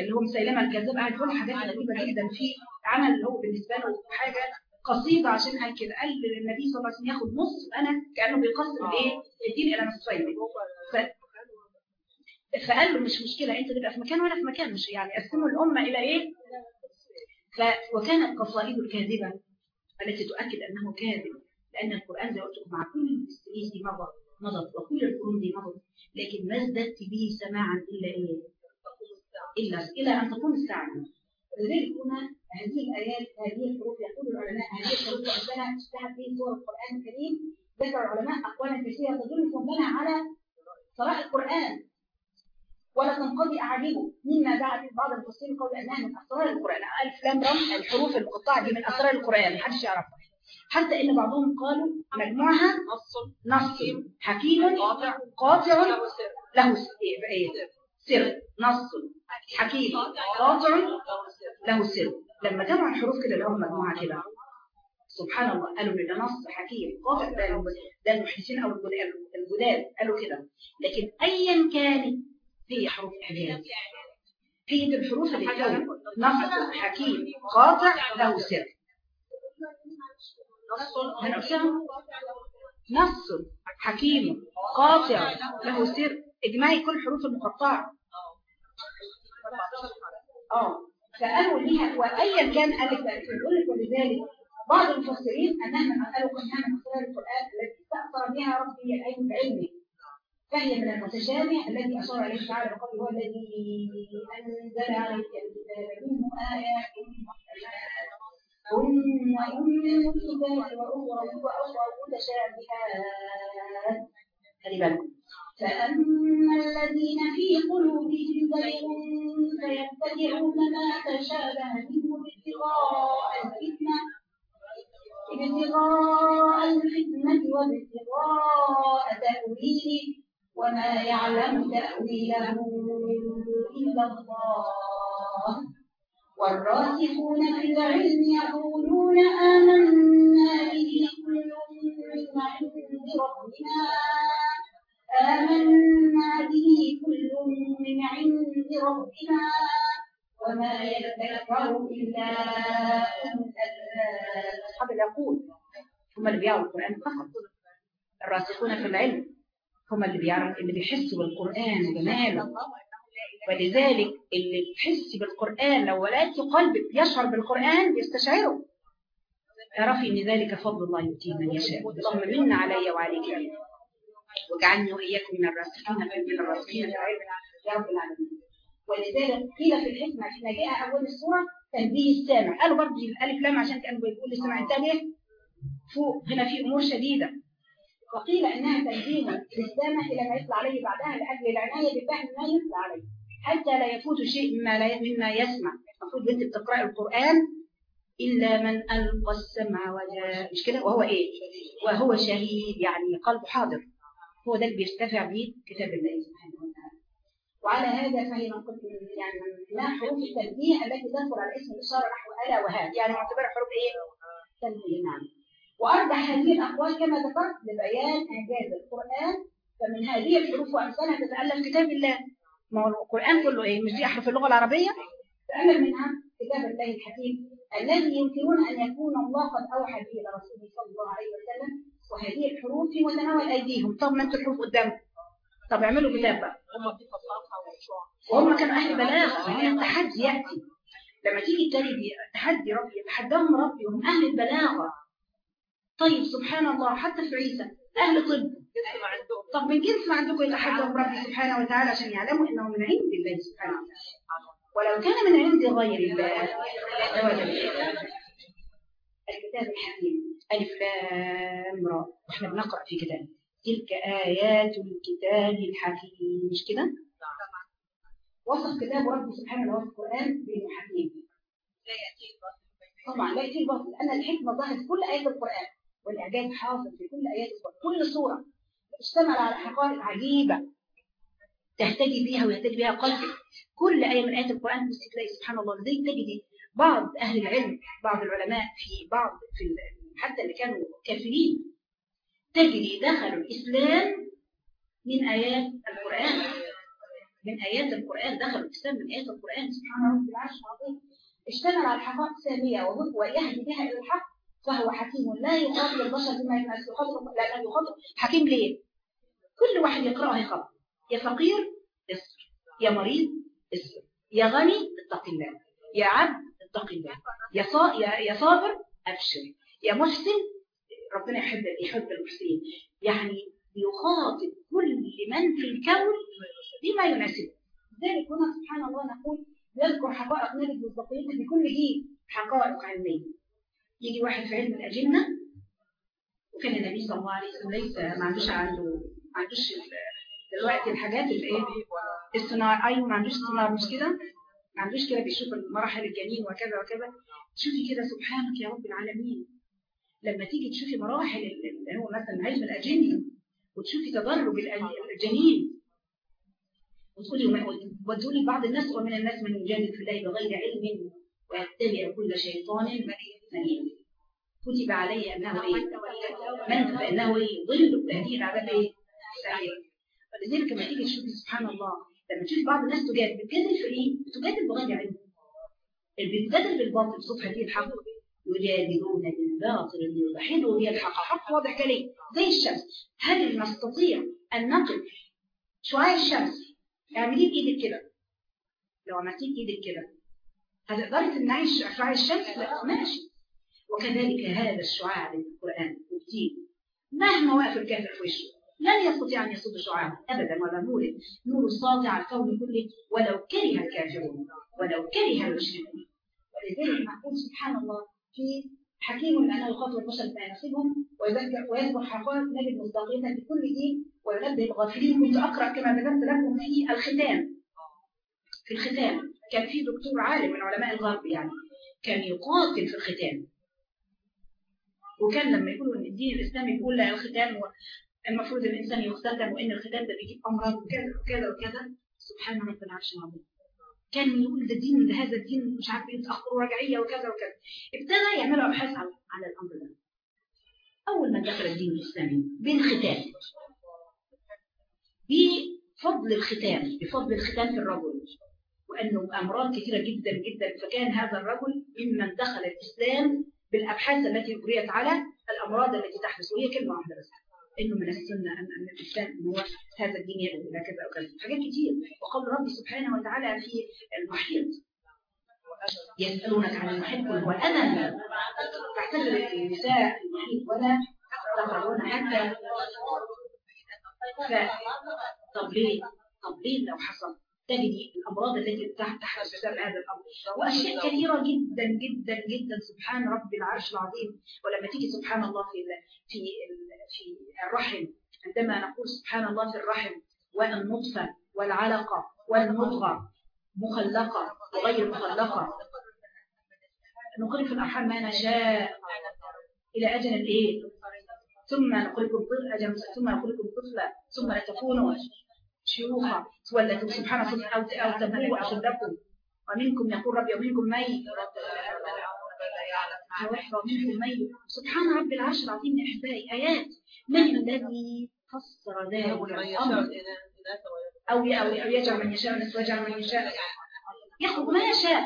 Speaker 1: اللي هو مسيلمة الكذاب قاعد يقول حاجات غريبة جدا. في عمل اللي هو بالنسبة له حاجة قصيدة عشان قال كده. قال للنبي صلى الله عليه وسلم ياخد نص أنا كأنه بيقسم الايه الدين إلى نصفين. فقال له مش مشكلة أنت تبقى في مكان وأنا في مكان. مش يعني قسموا الأمة إلى إيه؟ ف وكانت قصائد الكاذبة التي تؤكد أنه كاذب لأن القرآن زي قلت مع كل السنين دي مضت مضت وكل القرون دي مضت لكن ما ازددت به سماعا إلا إيه؟ إلا إلى أن تقوم الساعة. لذلك هنا هذه الآيات هذه الحروف يقول العلماء هذه الحروف ربنا اشتهت به سور القرآن الكريم. ذكر العلماء أقوالا كثيرة تدل ربنا على قراءة القرآن. ولا تنقضي أعاجيبه مما دعا بعض المفسرين قول أنها من أسرار القرآن. ألف لام رم الحروف المقطعة دي من أسرار القرآن. محدش يعرفها. حتى إن بعضهم قالوا مجموعها نص حكيم. قاطع. له س- إيه- إيه؟ سر. نص حكيم. قاطع. له سر. لما جمعوا الحروف كده لهم مجموعة كده. سبحان الله. قالوا إن نص حكيم. قاطع. ده الم- ده المحدثين أو الجداد قالوا كده. لكن ايا كانت هي حروف اعجاز هي الحروف اللي تكون نص حكيم قاطع له سر. نص حكيم قاطع له سر. اجمعي كل الحروف المقطعة. آه. فقالوا ليها وايا كان لك يقول لك ولذلك بعض المفسرين أنها من قالوا انها من اسرار القرآن التي استاثر بها ربي بعلمه فهي من المتشابه الذي أشار إليه تعالى بقوله هو الذي أنزل عليك الكتاب منه محكمات ثم ام الكتاب وأخرى وأخرى متشابهات خلي فأما الذين في قلوبهم زيغ فيتبعون ما تشابه منه ابتغاء الفتنة ابتغاء الفتنة وابتغاء تأويله. وما يعلم تأويله إلا الله. والراسخون في العلم يقولون آمنا به كل من عند ربنا. آمنا به كل من عند ربنا. وما يذكر إلا أصحاب العقول هم اللي بيعرفوا القرآن فقط. الراسخون في العلم. هم اللي بيعرف اللي بيحسوا بالقرآن وجماله. ولذلك اللي بيحس بالقرآن لو ولات قلبك يشعر بالقرآن يستشعره. اعرفي إن ذلك فضل الله يؤتيه من يشاء. اللهم من علي وعليك. واجعلني وإياكم من الراسخين في من الراسخين في العلم. يا رب العالمين. ولذلك قيل في الحكمة حين جاء أول السورة تنبيه السامع. قالوا برضه الألف لام عشان كانوا بيقول للسامع انتبه فوق هنا في أمور شديدة. وقيل إنها تنبيه للسامع إلى ما يطلع عليه بعدها لأجل العناية بفهم ما يطلع عليه حتى لا يفوت شيء مما لا مما يسمع. المفروض بنت بتقرأ القرآن إلا من ألقى السمع وجاء مش كده؟ وهو إيه؟ وهو شهيد يعني قلبه حاضر. هو ده اللي بيرتفع به كتاب الله سبحانه وتعالى. وعلى هذا فهي من قلت يعني من حروف التنبيه التي تدخل على اسم الاشاره نحو ألا وهذا يعني معتبرة حروف إيه؟ تنبيه نعم. وأرجح هذه الأقوال كما ذكرت لبيان اعجاز القرآن. فمن هذه الحروف وأمثالها تتالف كتاب الله. ما هو القرآن كله إيه؟ مش دي أحرف اللغة العربية؟ تالف منها كتاب الله الحكيم الذي يمكنون أن يكون الله قد أوحى به إلى رسوله صلى الله عليه وسلم. وهذه الحروف في متناول أيديهم. طب ما أنتوا الحروف قدامكم طب اعملوا كتاب بقى. وهم كانوا أهل بلاغه يعني التحدي يأتي. لما تيجي تجد تحدي ربي يتحداهم ربي وهم أهل البلاغه طيب سبحان الله حتى في عيسى. أهل طب. طب من جنس ما عندكم يتحداهم ربي سبحانه وتعالى عشان يعلموا إنه من عند الله سبحانه وتعالى. ولو كان من عند غير الله. الكتاب الحكيم. ألف لام را. وإحنا بنقرأ في كتاب تلك آيات الكتاب الحكيم. مش كده؟ وصف كتاب ربي سبحانه وتعالى القرآن بأنه حكيم
Speaker 4: لا يأتي الباطل
Speaker 1: طبعا لا يأتي الباطل لأن الحكمة ظهرت كل آيات القرآن. والإعجاز حاصل في كل آيات كل سورة اشتمل على حقائق عجيبة تهتدي بها ويهتدي بها قلبك. كل آية من آيات القرآن بس تلاقي سبحان الله لذلك تجدي بعض أهل العلم بعض العلماء في بعض في حتى اللي كانوا كافرين تجري دخلوا الإسلام من آيات القرآن. من آيات القرآن دخل الإسلام من آيات القرآن سبحان رب العرش العظيم اشتمل على الحقائق سامية وضد ويهدي بها إلى الحق. فهو حكيم. لا يخاطب البشر بما يناسب يخاطب لا يخاطب. حكيم ليه؟ كل واحد يقرأها يخاطب يا فقير اصبر يا مريض اصبر يا غني اتق الله. يا عبد اتق الله. يا صا يا صابر أبشر. يا محسن ربنا يحب يحب المحسنين. يعني يخاطب كل من في الكون بما يناسبه. لذلك هنا سبحان الله نقول يذكر حقائق مصداقيته في كل جيل. حقائق علمية. يجي واحد في علم الأجنة وكان النبي صلى الله عليه وسلم ليس ما عندوش عنده ما عندوش دلوقتي الحاجات اللي إيه السونار أيوه ما عندوش سونار مش كده؟ ما عندوش كده بيشوف مراحل الجنين وكذا وكذا. شوفي كده سبحانك يا رب العالمين. لما تيجي تشوفي مراحل ال- اللي هو مثلا علم الأجنة وتشوفي تدرج الجنين. وتقولي وتقولي بعض الناس ومن الناس من يجادل في الله بغير علم ويتبع كل شيطان مريض كتب علي أنه إيه؟ من ضل التهديد عذاب إيه سعير ولذلك لما تيجي تشوفي سبحان الله لما تشوفي بعض الناس تجادل بتجادل في إيه؟ بتجادل بغير علم اللي بيتجادل بالباطل بصوت هذه الحق يجادلون بالباطل ليضحدوا به الحق. حق واضح كلام زي الشمس. هل نستطيع أن نقف شعاع الشمس؟ اعمليه بإيدك كده؟ لو عملتيه بإيدك كده هتقدري تمنعي شعاع الشمس؟ لا ماشي. وكذلك هذا الشعاع للقرآن والدين مهما وقف الكافر في وشه لن يستطيع أن يصد شعاعه أبدا ولا نور نور ساطع الكون كله ولو كره الكافرون ولو كره المشركون. ولذلك نقول سبحان الله في حكيم أنه يخاطب البشر بما ويذكر ويذكر حقائق نجد مصداقيتها في كل دين وينبه الغافلين كنت أقرأ كما ذكرت لكم في الختام. في الختام كان في دكتور عالم من علماء الغرب يعني كان يقاتل في الختام. وكان لما يقولوا ان الدين الإسلامي بيقول لا الختان المفروض الإنسان يختتن وإن الختان ده بيجيب أمراض وكذا وكذا وكذا. سبحان رب العرش العظيم. كان يقول ده دين ده هذا الدين مش عارف إيه تاخر ورجعيه وكذا وكذا. ابتدى يعملوا أبحاث على على الأمر ده. أول ما دخل الدين الإسلامي بالختان بفضل الختان بفضل الختان في الرجل. وأنه أمراض كثيرة جدا جدا. فكان هذا الرجل ممن دخل الإسلام بالأبحاث التي اجريت على الأمراض التي تحدث وهي كلمة واحدة بس إنه من السنة ان أن الاسلام ان هو هذا الدين يدعو إلى كذا وكذا. حاجات كتير. وقول ربي سبحانه وتعالى في المحيط. يسألونك عن المحيط قل هو اذى تعتذر النساء المحيط ولا تقربون حتى. ف... طب ليه؟ طب ليه لو حصل؟ تجدي الأمراض التي تحدث بسبب هذا الأمر. وأشياء كثيرة جدا جدا جدا. سبحان رب العرش العظيم. ولما تيجي سبحان الله في في في الرحم عندما نقول سبحان الله في الرحم والنطفة والعلقة والمضغة مخلقة وغير مخلقة. نقر في الأرحام ما نشاء. إلى أجل الإيه؟ ثم طفلا ثم نقلكم طفلا ثم لتكونوا شيوخا ولا سبحان الله أو أو تبلغوا أشدكم. ومنكم يقول ربي ومنكم من؟ ومنكم من؟ سبحان رب العرش العظيم يا أحبائي آيات. من الذي فسر ذلك الأمر؟ أو أو أو يجعل من يشاء نسوى يجعل من يشاء. يخلق ما يشاء.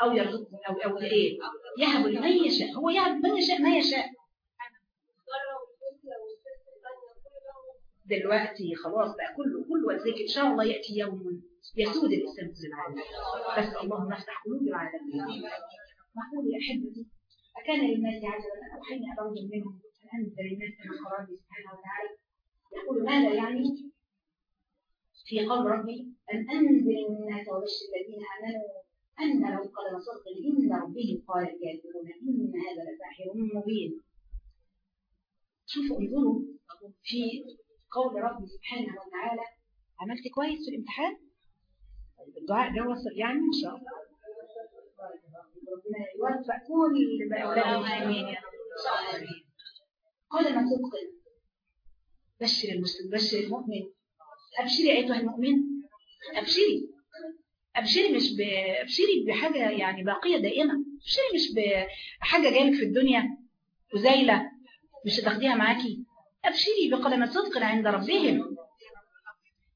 Speaker 1: أو يرزق أو أو إيه يهب لمن يشاء. هو يهب من يشاء ما يشاء. دلوقتي خلاص بقى كله كله ولذلك إن شاء الله يأتي يوم يسود الإسلام في العالم. بس اللهم افتح قلوب العالمين نقول يا احبتي أكان للناس عجبا أن اوحينا إلى منهم؟ ان أنزل الناس من قراره سبحانه وتعالى. يقول ماذا يعني؟ في قول ربي أن أنزل الناس وبشر الذين آمنوا أن لهم قدم صدق ان ربهم قال الكافرون إن هذا لساحر مبين. شوفوا انظروا في قول ربي سبحانه وتعالى. عملت كويس في الامتحان؟ الدعاء ده وصل يعني إن شاء الله. ربنا يوفق كل أولاد آمين يا رب. قال ما تدخل بشر المسلم بشر المؤمن. أبشري أيتها المؤمن. أبشري. أبشري مش ب... أبشري بحاجة يعني باقية دائمة. أبشري مش بحاجة جايلك في الدنيا. وزايلة. مش هتاخديها معاكي. أبشري بقدم صدق عند ربهم.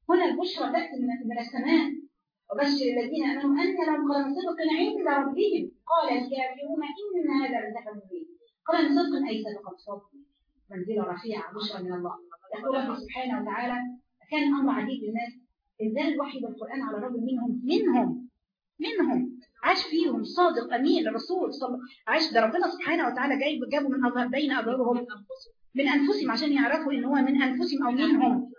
Speaker 1: هنا البشرى تأتي من من السماء. وبشر الذين آمنوا أن لهم قدم صدق عند ربهم. قال الكافرون إن هذا لسحر مبين. قدم صدق أي سبقت صدق منزلة رفيعة بشرى من الله. يقول الله سبحانه وتعالى كان أمر عجيب للناس إنزال الوحي بالقرآن على رجل منهم منهم منهم. عاش فيهم صادق أمين الرسول صلى عاش ده ربنا سبحانه وتعالى جايب جابوا من أظهر بين أظهرهم من أنفسهم عشان يعرفوا إن هو من أنفسهم أو منهم.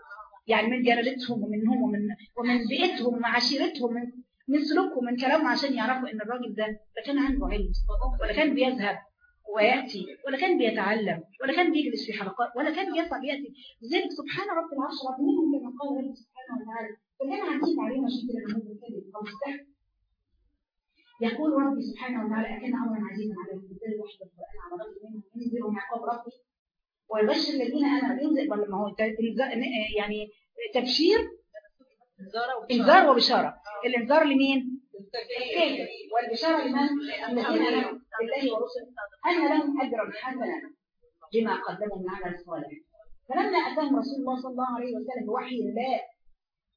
Speaker 1: يعني من جلالتهم ومنهم ومن ومن بيئتهم وعشيرتهم من من سلوكهم من كلامهم عشان يعرفوا إن الراجل ده لا كان عنده علم ولا كان بيذهب ويأتي ولا كان بيتعلم ولا كان بيجلس في حلقات ولا كان بيطلع يأتي. لذلك سبحان رب العرش العظيم كما قال رب سبحانه وتعالى. فكان عجيب علينا عشان كده لما هو كذب أو استحق يقول ربي سبحانه وتعالى أكان أمرا عزيزا على الإنزال وحد القرآن على رجل منهم ينزلوا من عقاب ربي ويبشر الذين آمنوا ينزل بل ما هو يعني تبشير إنذار وبشارة الإنذار لمين؟ الكافر والبشارة لمن؟ الذين آمنوا بالله ورسله أن لهم أجرا حسنا بما قدموا من عمل صالح فلما أتاهم رسول الله صلى الله عليه وسلم بوحي الله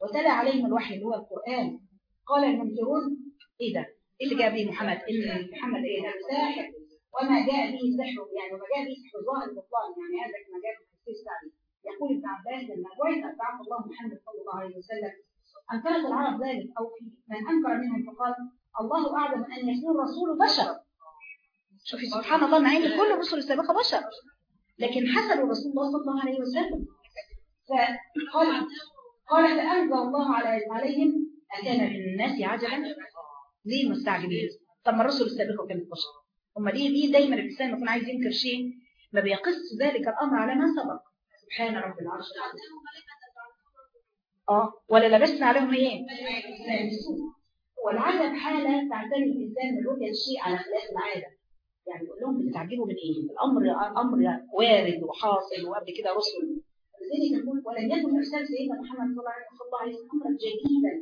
Speaker 1: وتلا عليهم الوحي اللي هو القرآن قال المنكرون إيه ده؟ إيه اللي جاء به محمد؟ إن محمد إيه ده؟ ساحر وما جاء به سحر يعني وما جاء به سحر ظاهر بطلان يعني هذا كما جاء في التفسير السعدي يقول ابن عباس لما بعث بعث الله محمد صلى الله عليه وسلم أنكرت العرب ذلك أو في من أنكر منهم فقال الله أعلم أن يكون الرسول بشر. شوفي سبحان الله مع إن كل الرسل السابقة بشر لكن حسبوا رسول الله صلى الله عليه وسلم. فقال قال فأنزل الله عليهم اكان للناس عجبا. ليه مستعجبين طب ما الرسل السابقة كانت بشر. هم ليه ليه دايما الإنسان يكون عايز ينكر شيء؟ ما بيقص ذلك الأمر على ما سبق. سبحان رب العرش آه ولا لبسنا عليهم إيه؟ والعجب حالة تعتني الإنسان من رؤيه الشيء على خلاف العادة. يعني بقول لهم بتتعجبوا من إيه؟ الامر أمر وارد وحاصل وقبل كده رسل لذلك نقول ولم يكن إرسال سيدنا محمد صلى الله عليه وسلم امرا جديدا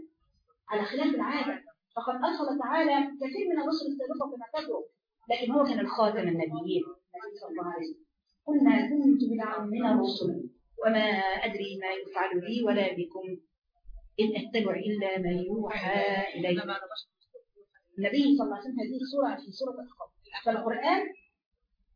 Speaker 1: على خلاف العادة. فقد ارسل تعالى كثير من الرسل السابقة كما تدعو لكن هو كان الخاتم النبيين. النبي صلى الله عليه وسلم قل ما كنت بدعا من الرسل وما أدري ما يفعل بي ولا بكم إن أتبع إلا ما يوحى إلي. النبي صلى الله عليه وسلم هذه سوره في سورة الأحقاف. فالقرآن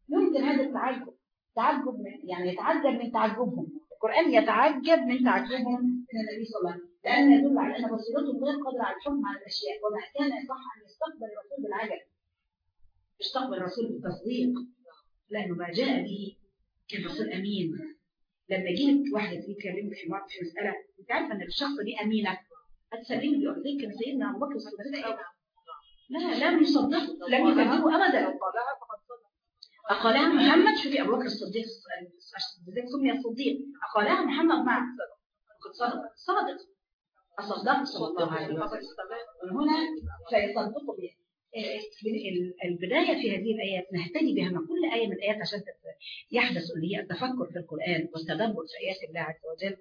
Speaker 1: يمكن هذا التعجب تعجب من يعني يتعجب من تعجبهم. القرآن يتعجب من تعجبهم من النبي صلى الله عليه وسلم لأن يدل على أن بصيرتهم غير قادرة على الحكم على الأشياء وما كان يصح أن يستقبل الرسول بالعجب يستقبل الرسول بالتصديق لأنه ما جاء به كان رسول أمين. لما جيت واحدة تيجي تكلمك في مرة في مسألة أنت عارفة أن الشخص دي أمينة؟ هتسلمي بيقول كان سيدنا أبو بكر الصديق لا لم يصدقوا لم يكذبوا ابدا. أقالها محمد؟ شوفي أبو بكر الصديق الصديق سمي الصديق. أقالها محمد معه قد صدق. صادق أصدقه صلى الله عليه وسلم. وهنا فيصدقوا به البداية في هذه الآيات نهتدي بها من كل آية من الآيات عشان يحدث اللي هي التفكر في القرآن والتدبر في آيات الله عز وجل.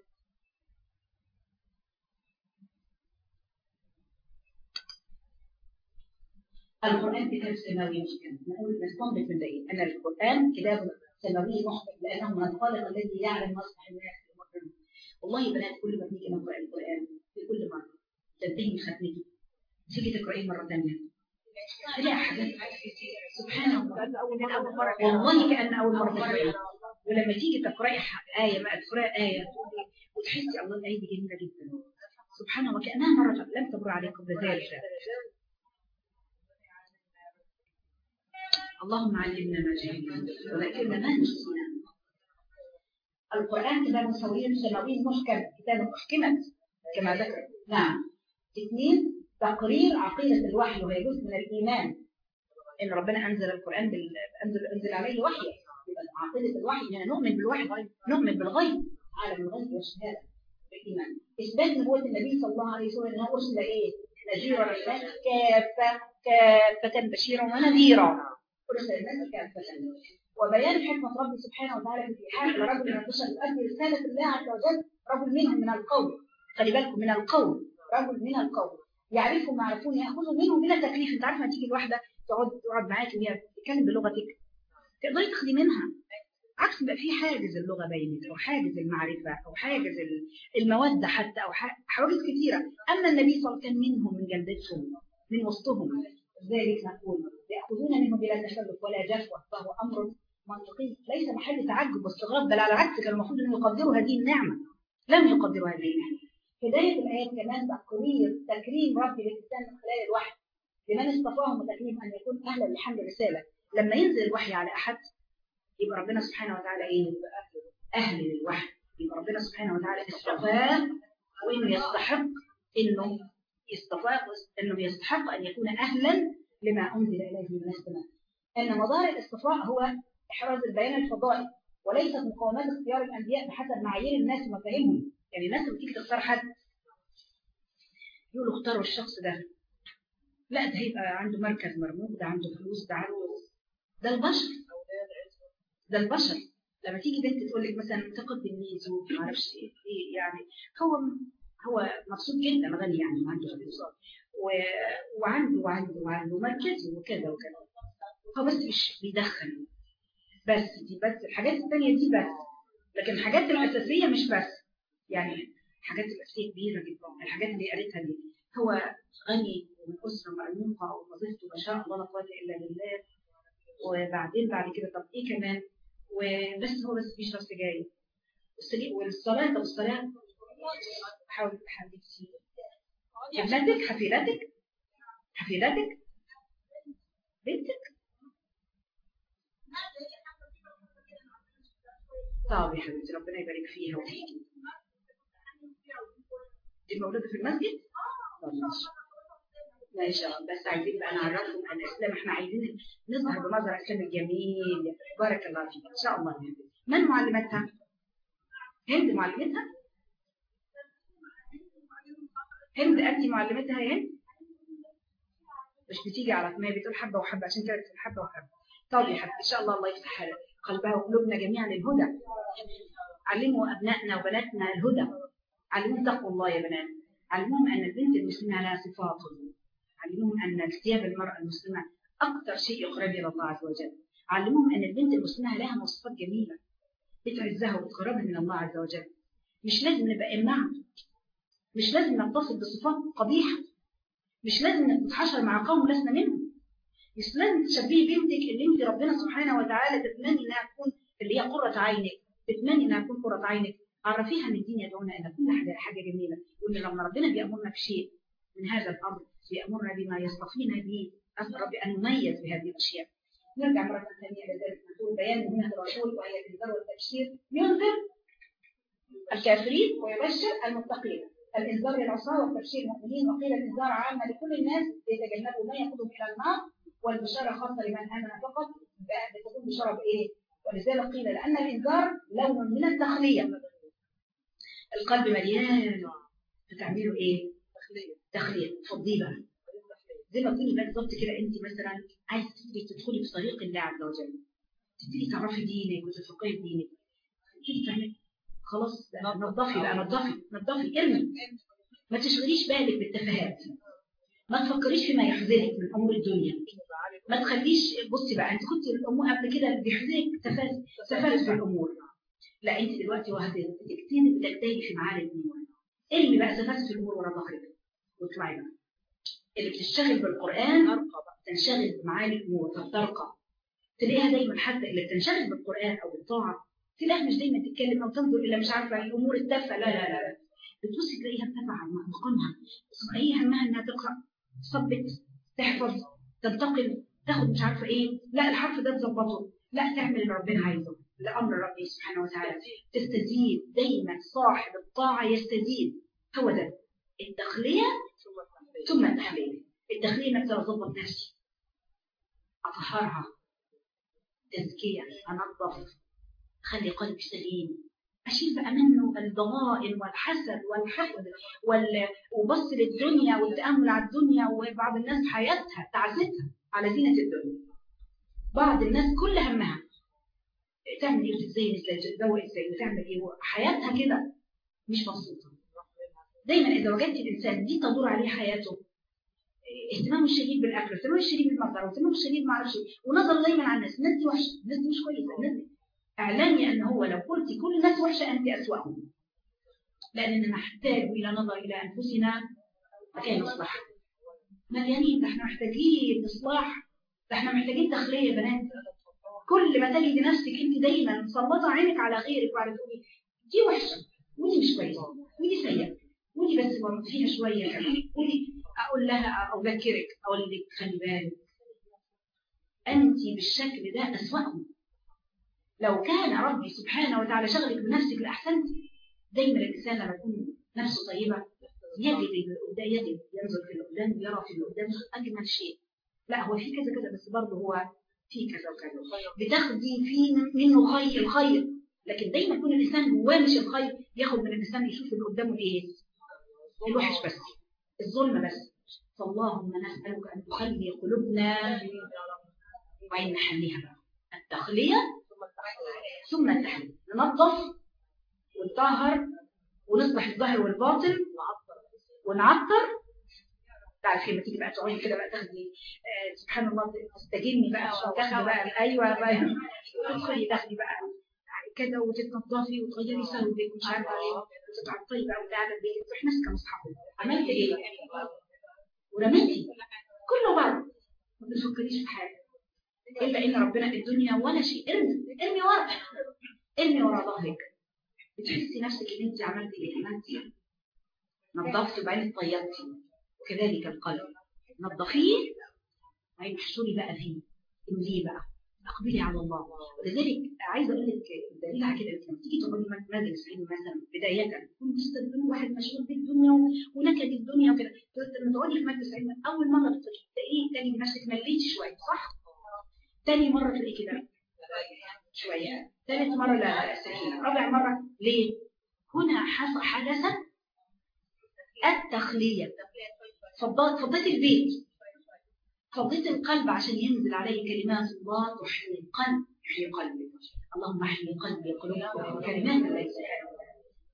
Speaker 1: القرآن كتاب سماوي محكم. نقول نستنبط من ذلك أن القرآن كتاب سماوي محكم لأنه من الخالق الذي يعلم مصلح الناس المكرم والله بنات كل ما بنيجي نقرأ القرآن في كل مرة تنتهي من ختمته. تيجي تقرأيه مرة ثانية. تلاقي حاجات سبحان الله. والله كأن أول مرة ولما تيجي تقرأي آية ما تقرأي آية وتحسي الله الآية دي جميلة جدا. سبحان الله. كأنها مرة لم تمر عليكم بذلك. اللهم علمنا ما جهلنا وذكرنا ما نسينا. القرآن كتاب سوي سماوي محكم. كتاب محكمة. كما ذكر. نعم. اثنين تقرير عقيدة الوحي وهي جزء من الإيمان. إن ربنا أنزل القرآن بال... أنزل, أنزل عليه وحي عقيدة الوحي إننا نؤمن بالوحي نؤمن بالغيب. عالم الغيب والشهادة بالإيمان إثبات نبوة النبي صلى الله عليه وسلم أنه أرسل إيه؟ نذيرا. للناس كافة كافة بشيرا ونذيرا. أرسل الناس كافة. وبيان حكمة ربي سبحانه وتعالى في إيحاء لرجل من البشر يؤدي رسالة الله عز وجل. رجل منهم من القوم. خلي بالكم من القوم. رجل من القوم. يعرفوا ما يعرفون ياخذوا منه بلا تكليف. انت عارفه تيجي الواحدة تقعد تقعد معاك وهي تتكلم بلغتك؟ تقدري تاخدي منها. عكس بقى في حاجز اللغة بينك أو حاجز المعرفة أو حاجز ال- المودة حتى ح- حواجز كثيرة أما النبي صلى الله عليه وسلم كان منهم من جلدتهم من وسطهم. ذلك نقول يأخذون منه بلا تشرف ولا جفوة فهو أمر منطقي. ليس محل تعجب واستغراب بل على العكس كان المفروض أن يقدروا هذه النعمة. لم يقدروا هذه النعمة. هداية الآيات كمان تقرير تكريم رب الإنسان من خلال الوحي. لمن اصطفاهم وتكريم أن يكون أهلا لحمل الرسالة. لما ينزل الوحي على أحد يبقى ربنا سبحانه وتعالى إيه؟ أهل للوحي. يبقى ربنا سبحانه وتعالى اصطفاه وإنه يستحق إنه يستفاق إنه يستحق أن يكون أهلا لما أنزل إليه من السماء. أن مدار الاصطفاء هو إحراز البيان الفضائي وليست مقاومات اختيار الأنبياء بحسب معايير الناس ومفاهيمهم. يعني الناس لما تيجي تختار حد يقولوا اختاروا الشخص ده. لا ده هيبقى عنده مركز مرموق ده عنده فلوس ده عنده ده البشر. ده البشر. لما تيجي بنت تقول لك مثلا تقدم لي زوج ما أعرفش إيه إيه يعني هو هو مبسوط جدا غني يعني عنده فلوس. وعنده وعنده وعنده مركز وكذا وكذا. هو بس مش بيدخل بس دي بس الحاجات الثانية دي بس. لكن الحاجات الأساسية مش بس. يعني الحاجات الاساسيه كبيرة جدا. الحاجات اللي قالتها دي هو غني ومن اسره مرموقة ووظيفته ما شاء الله لا قوه إلا بالله. وبعدين بعد كده طب إيه كمان؟ وبس هو بس بيشرب سجاير والصلاة طب الصلاة حاول حبيبتي ابنتك حفيدتك؟ حفيدتك؟ بنتك؟ طب يا حبيبتي ربنا يبارك فيها وفيكي دي مولودة في المسجد؟ طب ماشي ما شاء الله بس عايزين بقى نعرفهم ان الإسلام إحنا عايزين نظهر بمظهر الإسلام الجميل بارك الله فيك إن شاء الله. من معلمتها؟ هند معلمتها؟ هند انت معلمتها يا هند؟ مش بتيجي على ما بتقول حبة وحبة عشان كده بتقول حبة وحبة طب يا حبيبتي إن شاء الله الله يفتح قلبها وقلوبنا جميعا للهدى علموا أبنائنا وبناتنا الهدى علموهم تقوى الله يا بنات. علموهم أن البنت المسلمة لها صفات علموهم أن اجتياب المرأة المسلمة أكثر شيء يقرب إلى الله عز وجل. علموهم أن البنت المسلمة لها مواصفات جميلة بتعزها وبتقربها من الله عز وجل. مش لازم نبقى امعه مش لازم نتصف بصفات قبيحة. مش لازم نتحشر مع قوم لسنا منهم. مش لازم تشبهي بنتك اللي انت ربنا سبحانه وتعالى تتمني إنها تكون اللي هي قرة عينك. تتمني إنها تكون قرة عينك. عرفيها ان الدين يدعونا إلى كل حاجة حاجة جميلة. وإن لما ربنا بيأمرنا بشيء من هذا الأمر بيأمرنا بما يصطفينا به اسال ربي أن نميز بهذه الأشياء. نرجع مرة ثانية إلى ذلك نقول بيان مهنة الرسول وهي الإنذار والتبشير ينذر الكافرين ويبشر المتقين. الإنذار للعصاة والتبشير المؤمنين وقيل الإنذار عامة لكل الناس ليتجنبوا ما يقودهم إلى النار والبشارة خاصة لمن آمن فقط بتكون بشارة بإيه؟ ولذلك قيل لأن الإنذار لون من التخلية. القلب مليان. بتعملوا إيه؟ تخلية تفضيه بقى. زي ما تقولي بقى بالظبط كده انت مثلا عايز تبتدي تدخلي في طريق الله عز وجل. تبتدي تعرفي دينك وتفقهي دينك. تبتدي تعملي خلاص نظفي بقى نظفي نظفي ارمي. ما تشغليش بالك بالتفاهات. ما تفكريش فيما يحزنك من أمور الدنيا. ما تخليش بصي بقى أنت كنت الأمور قبل كده بيحزنك في الأمور. لا انت دلوقتي وهتبتدي بتجتهدي في معالي الأمور ارمي بقى في الأمور ورا ظهرك واطلعي بقى اللي بتشتغل بالقرآن تنشغل بمعاني الأمور فترقى تلاقيها دايما حتى اللي بتنشغل بالقرآن أو بالطاعة تلاقيها مش دايما تتكلم أو تنظر إلى مش عارفة الأمور التافهة. لا لا لا بتبصي تلاقيها بتبع مقامها. هي همها إنها تقرأ تثبت تحفظ تنتقل تاخد مش عارفة إيه. لا الحرف ده تظبطه. لا تعمل اللي ربنا عايزه. لأمر ربي سبحانه وتعالى. تستزيد دايما صاحب الطاعة يستزيد. هو ده التخلية. ثم التحليل. التخلية انك تظبط نفسي. أطهرها. تزكية. أنظف. خلي قلبي سليم. أشيل بقى منه الضغائن والحسد والحقد وال... وبص للدنيا والتأمل على الدنيا وبعض الناس حياتها تعزتها على زينة الدنيا. بعض الناس كل همها. تعمل إيه وتتزين إزاي تتزوج إزاي وتعمل إيه حياتها كده مش مبسوطة. دايما إذا وجدت الإنسان دي تدور عليه حياته. اهتمامه الشديد بالأكل اهتمامه الشديد بالمظهر اهتمامه الشديد ما أعرفش ونظر دايما على الناس. الناس دي وحشة. الناس دي مش كويسة. الناس دي اعلمي أن هو لو قلت كل الناس وحشة أنت أسوأهم. لاننا نحتاج إلى نظر إلى أنفسنا مكان اصلاح مليانين. ده إحنا محتاجين اصلاح ده إحنا محتاجين تخلية يا بنات. كل ما تجد نفسك أنت دايما مسلطه عينك على غيرك وعلى تقولي دي وحشة. ودي مش كويسة. ودي سيئة. ودي بس برضه فيها شوية ودي أقول لها أذكرك أقول لك خلي بالك. أنت بالشكل ده اسواهم لو كان ربي سبحانه وتعالى شغلك بنفسك لأحسنت دايما الإنسان لما يكون نفسه طيبة يجد اللي يجد ينظر في اللي قدام يرى في اللي قدام أجمل شيء. لا هو في كذا كذا بس برضه هو في كذا وكذا بتاخدي في منه خير الخير لكن دايما يكون الإنسان جواه مش الخير ياخد من الإنسان يشوف اللي قدامه إيه؟ الوحش بس الظلم بس. فاللهم نسألك أن تخلي قلوبنا وعين نحليها بقى؟ التخلية ثم التحليه ننظف ونطهر ونصلح الظاهر والباطن ونعطر تعرفي لما تيجي بقى تقعدي كده بقى تاخدي آه سبحان الله تستجمي بقى تاخدي بقى أيوه بقى تدخلي تاخدي بقى كده وتتنضفي وتغيري ثوبك ومش عارفة إيه وتتعطري بقى وتعالى البيت. تروحي ماسكه مصحفك عملت إيه؟ ورميتي كله بعض ما بتفكريش في حاجة. إلا إن ربنا الدنيا ولا شيء. ارمي ارمي ورا. ارمي ورا ظهرك. بتحسي نفسك إن انت عملتي إيه؟ عملتي نظفتي وبعدين طيبتي وكذلك القلب نظفيه. وبعدين احشري بقى فيه. امليه بقى؟ أقبلي على الله. ولذلك عايزة أقول لك دليل على كده. لما تيجي تقعدي مجلس علم مثلا؟ بداية. كنت تستخدمي واحد مشغول بالدنيا ونكد الدنيا وكده. لما تقعدي في مجلس علم أول مرة تلاقيه تاني نفسك مليتي شوية صح؟ تاني مرة تلاقي كده شوية. ثالث مرة لا سكينه رابع مرة ليه؟ هنا حصل حدث التخلية. فضيت البيت. فضيت القلب عشان ينزل عليه كلمات الله تحيي القلب تحيي قلبك. اللهم احيي قلبي قلوبكم كلمات وتعالى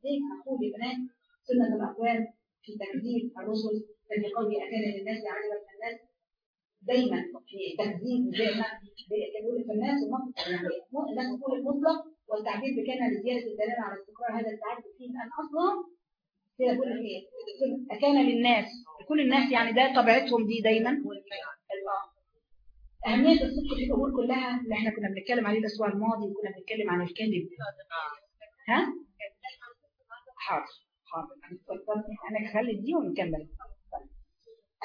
Speaker 1: ليك نقول يا بنات؟ سنة الأقوال في تكذيب الرسل ففي قول أكان للناس عجبا الناس. دايما في تكذيب زي ما يقول في الناس يعني الناس تقول المطلق والتعبير بكان لزيادة الدلالة على استقرار هذا التعبير فيه. أن أصلا كده يقول إيه أكان للناس. كل الناس يعني ده طبيعتهم دي دايما. أهمية الصدق في الأمور كلها اللي إحنا كنا بنتكلم عليه الأسبوع الماضي وكنا بنتكلم عن الكذب. ها؟ حاضر حاضر. أنا هخلي دي ونكمل.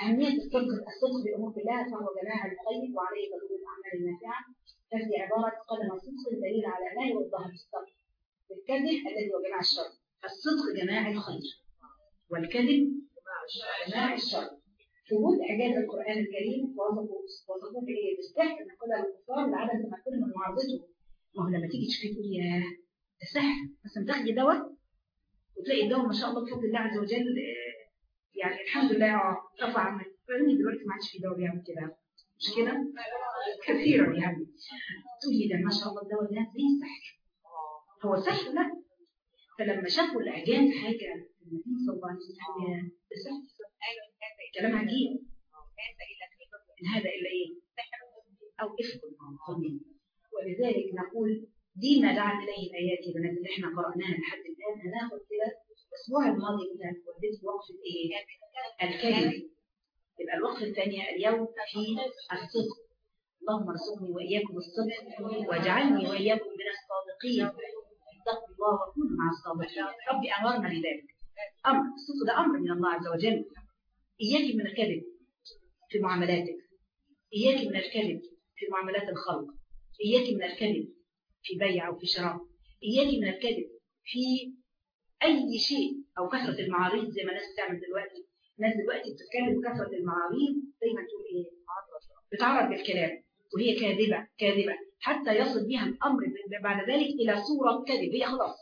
Speaker 1: أهمية الصدق الصدق في الأمور كلها فهو جماع الخير وعليه دليل الأعمال النافعة. ففي عبارة قدم الصدق دليل على ما يوضح الصدق. الكذب الذي هو جماع الشر. الصدق جماع الخير والكذب جماع الشر. ثبوت إعجاز القرآن الكريم وصفه وصفه بإيه؟ بالسحر قبل الكفار لعدم تمكن من معارضته ما هو لما تيجي تشوفي تقولي يا ده سحر مثلا تاخدي دواء وتلاقي الدواء ما شاء الله بفضل الله عز وجل يعني الحمد لله رفع عنك فإني دلوقتي ما عادش في دواء بيعمل كده. مش كده؟ كثيرا يعني. تقولي ده ما شاء الله الدواء ده زي السحر هو سحر لا؟ فلما شافوا الإعجاز حاجة النبي صلى الله عليه وسلم كلام عجيب إن هذا إلا إيه؟ أو إفك ولذلك نقول دي ما دعت إليه الآيات يا بنات اللي إحنا قرأناها لحد الآن. هناخد كده الأسبوع الماضي كده وديت وقفة إيه؟ الكلمة يبقى الوقفة الثانية اليوم في الصدق. اللهم ارزقني وإياكم الصدق واجعلني وإياكم من الصادقين. اتقوا الله وكونوا مع الصادقين ربي أمرنا لذلك أمر الصدق ده أمر من الله عز وجل. إياك من الكذب في معاملاتك. إياك من الكذب في معاملات الخلق. إياك من الكذب في بيع أو في شراء. إياك من الكذب في أي شيء أو كثرة المعارض زي ما الناس بتعمل دلوقتي. الناس دلوقتي بتتكلم بكثرة المعارض دايما تقول إيه؟ بتعرض بالكلام. وهي كاذبة كاذبة. حتى يصل بها الأمر بعد ذلك إلى صورة كذب. هي خلاص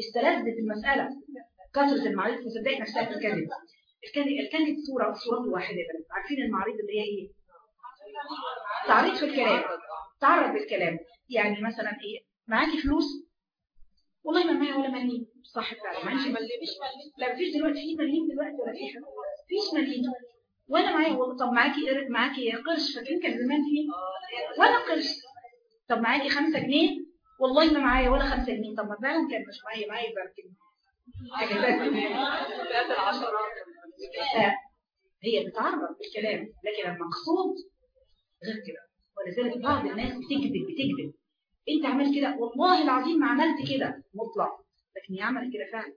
Speaker 1: استلذت المسألة. كثرة المعارض فصدقت نفسها في الكذب. الكذب الكذب صورة صورة واحدة عارفين المعارض اللي هي إيه؟ تعريض في الكلام. تعرض بالكلام. يعني مثلا إيه؟ معاكي فلوس؟ والله ما معايا ولا مليم. صح فعلا. معيش مليم. لا مفيش دلوقتي. في مليم دلوقتي ولا في حاجة. مفيش مليم. وأنا معايا طب معاكي قرد معاكي قرش. فاكرين كان زمان في وأنا قرش. طب معاكي 5 جنيه؟ والله ما معايا ولا خمسة جنيه. طب ما فعلا كان مش معايا معايا.
Speaker 4: فئات العشرات
Speaker 1: آه، هي بتعرف بالكلام لكن المقصود غير كده. ولذلك بعض الناس بتكذب بتكذب. انت عملت كده والله العظيم ما عملت كده. مطلق. لكن هي عملت كده فعلا.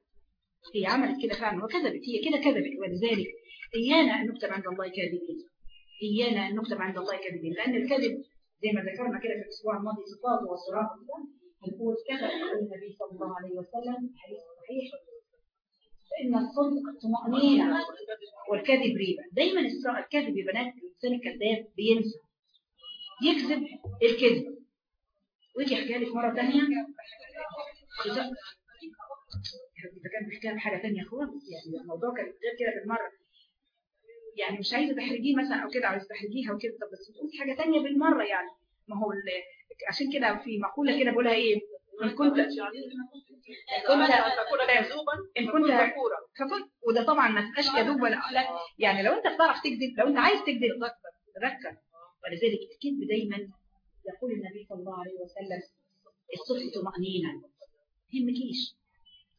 Speaker 1: هي عملت كده فعلا. وكذبت هي كده كذبت. ولذلك ايانا ان نكتب عند الله كاذبين. ايانا ان نكتب عند الله كاذبين. لأن الكذب زي ما ذكرنا كده في الأسبوع الماضي صفاته وصراحه هنقول كذا قال النبي صلى الله عليه وسلم حديث صحيح. فان الصدق طمأنينة والكذب ريبة. دايما الكذب يا بنات الإنسان الكذاب بينسى. يكذب الكذب. ويجي يحكي لك مرة ثانية إذا كان بيحكي لك حاجة ثانية خالص يعني الموضوع كان غير كده بالمرة. يعني مش عايزة تحرجيه مثلا أو كده عايزة تحرجيها وكده. طب بس بتقول حاجة ثانية بالمرة يعني. ما هو عشان كده في مقولة كده بقولها إيه؟ إن كنت
Speaker 4: كنت
Speaker 1: إن كنت فكنت وده طبعا ما تبقاش كذوب ولا لا. يعني لو أنت بتعرف تكذب لو أنت عايز تكذب تذكر. ولذلك الكذب دايما يقول النبي صلى الله عليه وسلم الصدق طمأنينة. ما يهمكيش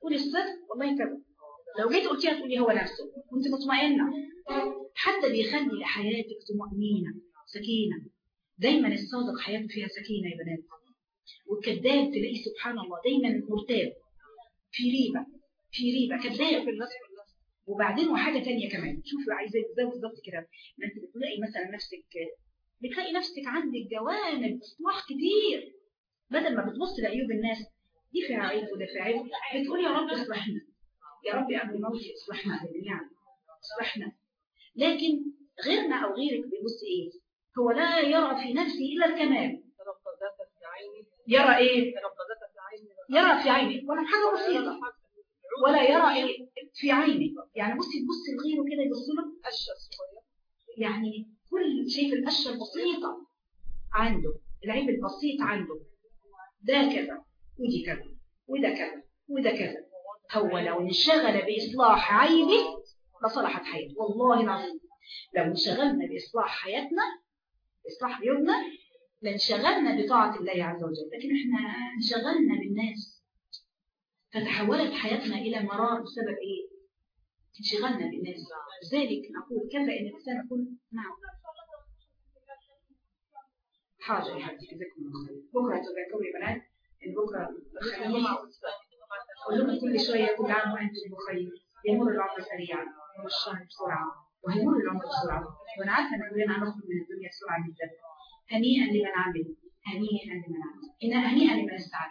Speaker 1: قولي الصدق والله كذا لو جيت قلتيها تقولي هو نفسه وانت مطمئنة. حتى بيخلي حياتك طمأنينة سكينة. دايما الصادق حياته فيها سكينة يا بنات. والكذاب تلاقيه سبحان الله دايما مرتاب. في ريبة في ريبة. كذاب.
Speaker 4: في كلها
Speaker 1: وبعدين وحاجة تانية كمان. شوفي عايزة إزاي بالظبط كده. ما انت بتلاقي مثلا نفسك بتلاقي نفسك عندك جوانب اصلاح كتير. بدل ما بتبص لعيوب الناس دي فيها عيب وده فيها عيب. بتقول يا رب اصلحنا يا رب قبل موتي اصلحنا جميعا اصلحنا لكن غيرنا أو غيرك بيبص إيه؟ هو لا يرى في نفسه إلا الكمال.
Speaker 4: عيني
Speaker 1: يرى
Speaker 4: إيه؟ عيني
Speaker 1: يرى في عينه. ولا حاجة بسيطة. ولا يرى إيه؟ في عينه. يعني بصي تبصي لغيره كده يبص له.
Speaker 4: أشياء صغيرة
Speaker 1: يعني كل شيء في القشة البسيطة عنده. العيب البسيط عنده. ده كذا ودي كذا وده كذا وده كذا. هو لو انشغل بإصلاح عيبه لصلحت حياته. والله العظيم لو انشغلنا بإصلاح حياتنا إصلاح بيوتنا لانشغلنا بطاعة الله عز وجل. لكن إحنا انشغلنا بالناس. فتحولت حياتنا إلى مرار بسبب إيه؟ انشغلنا بالناس. لذلك نقول كيف إن الإنسان يكون نعم حاضر يا حبيبتي جزاكم الله خير. بكرة تذكروا يا بنات بكرة أقول لكم كل شوية كل عام وأنتم بخير يمر العمر سريعا يمر الشهر بسرعة وهيمر العمر بسرعة. وأنا عارفه أن كلنا هنخرج من الدنيا بسرعة جدا. هنيئا لمن عمل هنيئا لمن عمل هنا هنيئا لمن استعد.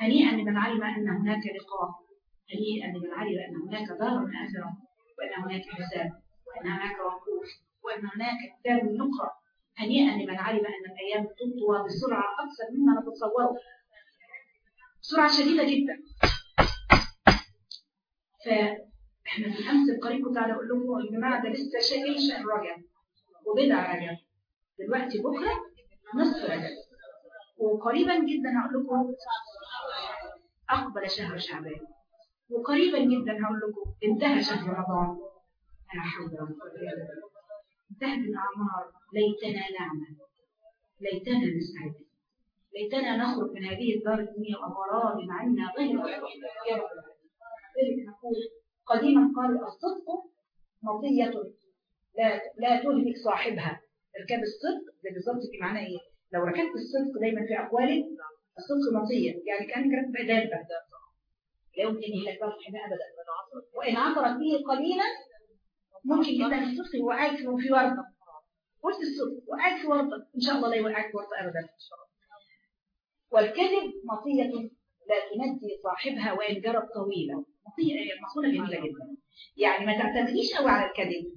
Speaker 1: هنيئا لمن علم أن هناك لقاء. هنيئا لمن علم أن هناك دار اخره وأن هناك حساب وأن هناك وقوف وأن هناك دار النقره هنيئا لمن علم أن الأيام تطوى بسرعة أكثر مما نتصوره بسرعة شديدة جدا. فاحنا في الامس القريب كنت على أقول لكم يا جماعة ده لسه شيء شهر رجب وبدع رجب. دلوقتي بكرة نصف رجب. وقريبا جدا هقول لكم أقبل شهر شعبان. وقريبا جدا هقول لكم انتهى شهر رمضان. لا حول انتهت الأعمار. ليتنا نعمل. ليتنا نستعد. ليتنا نخرج من هذه الدار الدنيا وامراض عنا غير يا رب. لذلك نقول قديما قال الصدق مطية لا لا تهلك صاحبها. ركاب الصدق ده بالظبط في معناه إيه؟ لو ركبت الصدق دايما في اقوالك الصدق مطية. يعني كأنك راكبه دابة. لا يمكن يهلك بها صاحبها ابدا. وإن عثرت به قليلا ممكن جدا الصدق يوقعك في في ورطة. قلت الصدق وقعك في ورطة. إن شاء الله لا يوقعك في ورطة ابدا. والكذب مطية لا تنجي صاحبها وإن جرت طويلة مقولة جميلة جدا. يعني ما تعتمديش قوي على الكذب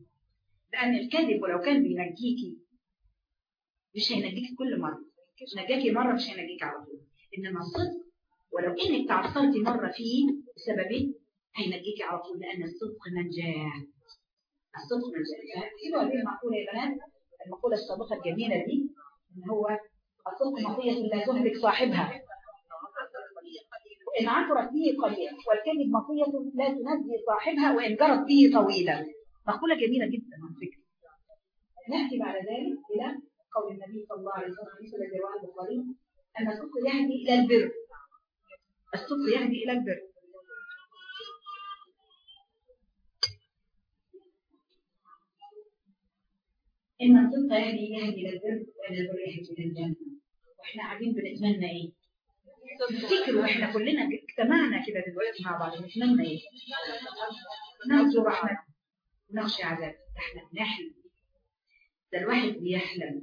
Speaker 1: لأن الكذب ولو كان بينجيكي مش هينجيكي كل مرة. نجاكي مرة مش هينجيكي على طول. إنما الصدق ولو إنك تعثرتي مرة فيه بسببه هينجيكي على طول لأن الصدق نجاة الصدق نجاة فاكتبوا هذه المقولة يا بنات المقولة السابقة الجميلة دي إن هو الصدق مطية لا تهلك صاحبها. إن عثرت به قليلا والكذب مطية لا تنجي صاحبها وإن جرت به طويلا. مقولة جميلة جدا على فكرة. نأتي بعد ذلك إلى قول النبي صلى الله عليه وسلم مثل رواه البخاري أن الصدق يهدي إلى البر. الصدق يهدي إلى البر. إن الصدق يهدي يهدي إلى البر وإن البر يهدي إلى الجنة. وإحنا قاعدين بنتمنى إيه؟ تفتكروا إحنا كلنا اجتمعنا كده دلوقتي مع بعض نتمنى إيه؟ نرجو رحمة نخشى عذاب إحنا بنحلم. ده الواحد بيحلم.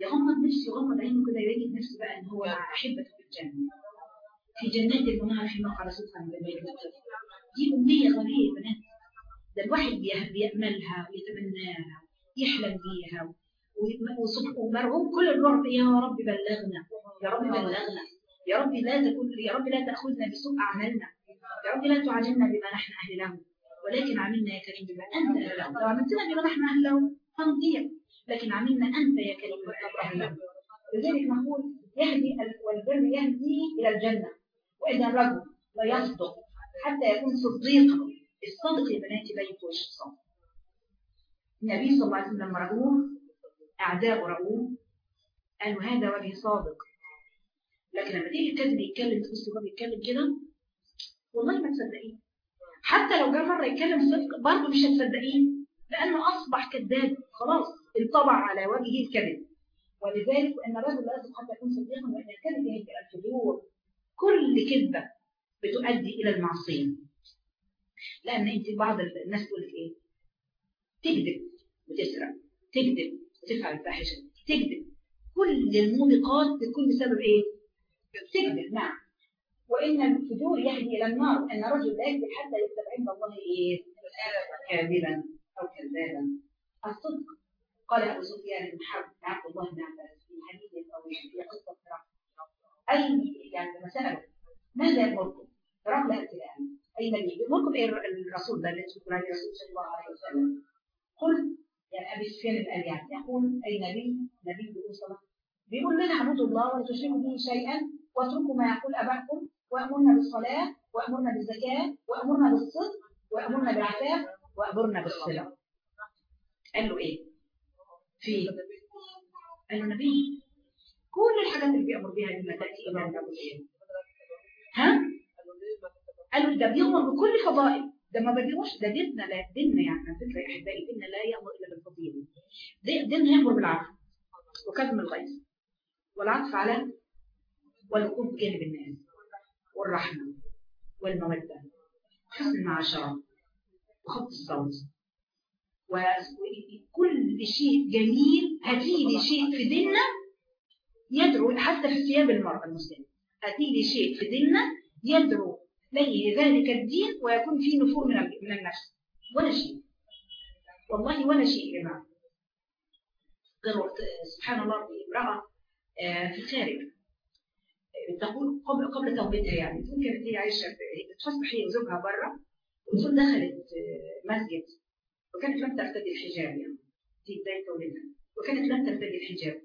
Speaker 1: يغمض نفسه يغمض عينه كده يلاقي نفسه بقى إن هو مع احبته في الجنة. في جنات المنار في مقعد صدق عند الملك دي أمنية غاليه يا بنات. ده الواحد بي- بيأملها ويتمناها يحلم بيها ومرعوب كل الرعب يا رب بلغنا. يا رب بلغنا. يا رب لا تكون يا رب لا تأخذنا بسوء أعمالنا. يا رب لا تعاملنا بما نحن أهل له ولكن عاملنا يا كريم بما أنت أهل له لو عملتنا بما نحن أهل له هنضيع لكن عاملنا أنت يا كريم بما أهل له لذلك نقول يهدي ال- والبر يهدي إلى الجنة. وإذا الرجل لا يصدق حتى يكون صديقا الصدق يا بناتي لا يفوش الصدق. النبي صلى الله عليه وسلم رأوه أعداء رأوه قالوا هذا وجه صادق لكن لما تيجي الكذب يتكلم تبص هو بيتكلم كده والله ما تصدقيه حتى لو جه مرة يتكلم صدق برضه مش هتصدقيه لأنه أصبح كذاب. خلاص انطبع على وجهه الكذب. ولذلك أن الرجل لا يصدق حتى يكون صديقا وأن الكذب يهدي إلى الفجور. كل كذبة بتؤدي إلى المعصية. لأن أنت بعض الناس تقول لك إيه؟ تكذب وتسرق تكذب وتفعل الفاحشة تكذب. كل الموبقات تكون بسبب إيه؟ تكذب نعم وإن الفجور يهدي إلى النار أن رجل لا يكذب حتى يكتب عند الله إيه؟ كاذبا أو كذابا. الصدق. قال أبو سفيان بن حرب عبد الله بن عباس في حديث طويل في فرعون. أي يعني لما سأله ماذا؟ فرعون أتي الآن. أي نبي يأمركم إيه؟ الرسول ده اللي عليه الرسول صلى الله عليه وسلم. قل يعني أبي سفيان يعني يقول أي نبي؟ نبي بيقول صلى بيقول لنا اعبدوا الله ولا تشركوا به شيئا واتركوا ما يقول أباكم وأمرنا بالصلاة وأمرنا بالزكاة وأمرنا بالصدق وأمرنا بالعفاف وأمرنا بالصلة قال له إيه؟ في قال له نبي كل الحاجات اللي بيأمر بها لما تأتي النبي إيه؟ ها؟ قالوا ده بيأمر بكل فضائل ده ما بيأمرش ده ديننا لا ديننا يعني على فكرة يا أحبائي ديننا لا يأمر إلا بالفضيلة دي- ديننا يأمر بالعفو وكظم الغيظ والعطف على والوقوف بجانب الناس والرحمة والمودة. حسن المعاشرة وخط الصوت. وكل شيء جميل هتيجي شيء في ديننا يدعو حتى في ثياب المرأة المسلمة. هتيجي شيء في ديننا يدعو لي ذلك الدين ويكون فيه نفور من النفس. ولا شيء. والله ولا شيء يا جماعة سبحان الله امرأة آه، في الخارج. تقول قبل قبل توبتها يعني؟ تقول كانت هي عايشة في- هي وزوجها بره وتقول دخلت آه، مسجد وكانت لم ترتدي الحجاب يعني في بداية توبتها وكانت لم ترتدي الحجاب.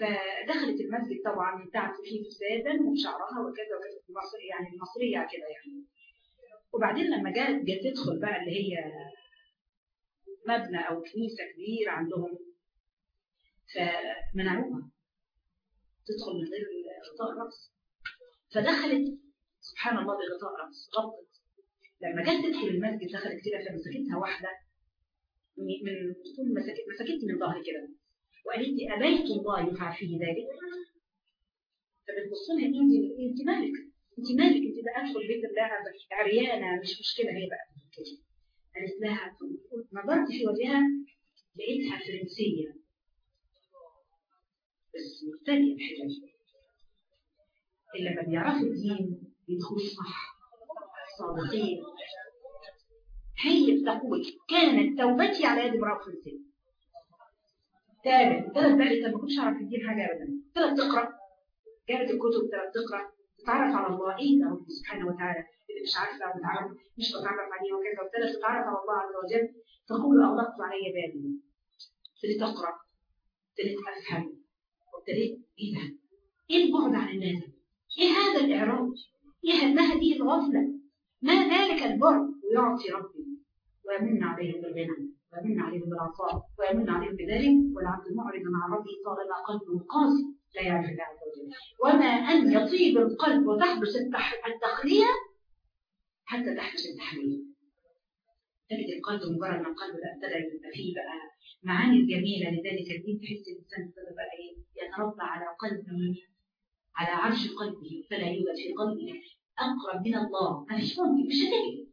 Speaker 1: فدخلت المسجد طبعا تعرف فيه فسادا وشعرها وكذا وكذا المصري يعني المصرية كده يعني. وبعدين لما جت جت تدخل بقى اللي هي مبنى أو كنيسة كبيرة عندهم فمنعوها. تدخل من غير غطاء الرأس. فدخلت سبحان الله بغطاء رأس غطت. لما جت تدخل المسجد دخلت كده فمسكتها واحدة من تقول مسكت مسكتني من ظهري كده. وقالت لي أبيت الله يفعل فيه ذلك؟ فبتبص لها أنت أنت مالك؟ أنت مالك؟ أنت بقى أدخل بيت الله عريانة مش مشكلة هي بقى قالت لها نظرت في وجهها لقيتها فرنسية. بس مبتدئه بحجاب اللي لما بيعرفوا الدين بيدخلوا صح. صادقين. هي بتقول كانت توبتي على يد امرأة فرنسيه تابع. ثلاث بقى ما كنتش في الدين حاجة ابدا. ثلاث تقرأ. جابت الكتب ثلاث تقرأ. تتعرف على الله. إيه ده؟ رب سبحانه وتعالى. اللي مش عارفه وتعرف مش بتعرف عليه وكذا. وثلاث تتعرف على الله عز وجل. تقول اغلقت علي بابي. ابتديت اقرا ابتديت أفهم. وابتديت إيه ده؟ إيه البعد عن الناس؟ إيه هذا الاعراض؟ إيه ما هذه الغفلة؟ ما ذلك البعد ويعطي ربي ويمن عليه بالغنى ويمن عليهم بالعطاء ويمن عليهم بذلك والعبد المعرض مع ربه طالما قلبه قاسي لا يعرف الله عز وجل وما أن يطيب القلب وتحدث التخلية حتى تحدث التحليل تجد القلب مجرد ما القلب بقى ابتدى يبقى فيه بقى معاني جميلة لذلك الدين تحس الإنسان ابتدى بقى إيه يتربى على قلبه على عرش قلبه فلا يوجد في قلبه أقرب من الله. ما فيش ممكن مش هتجد.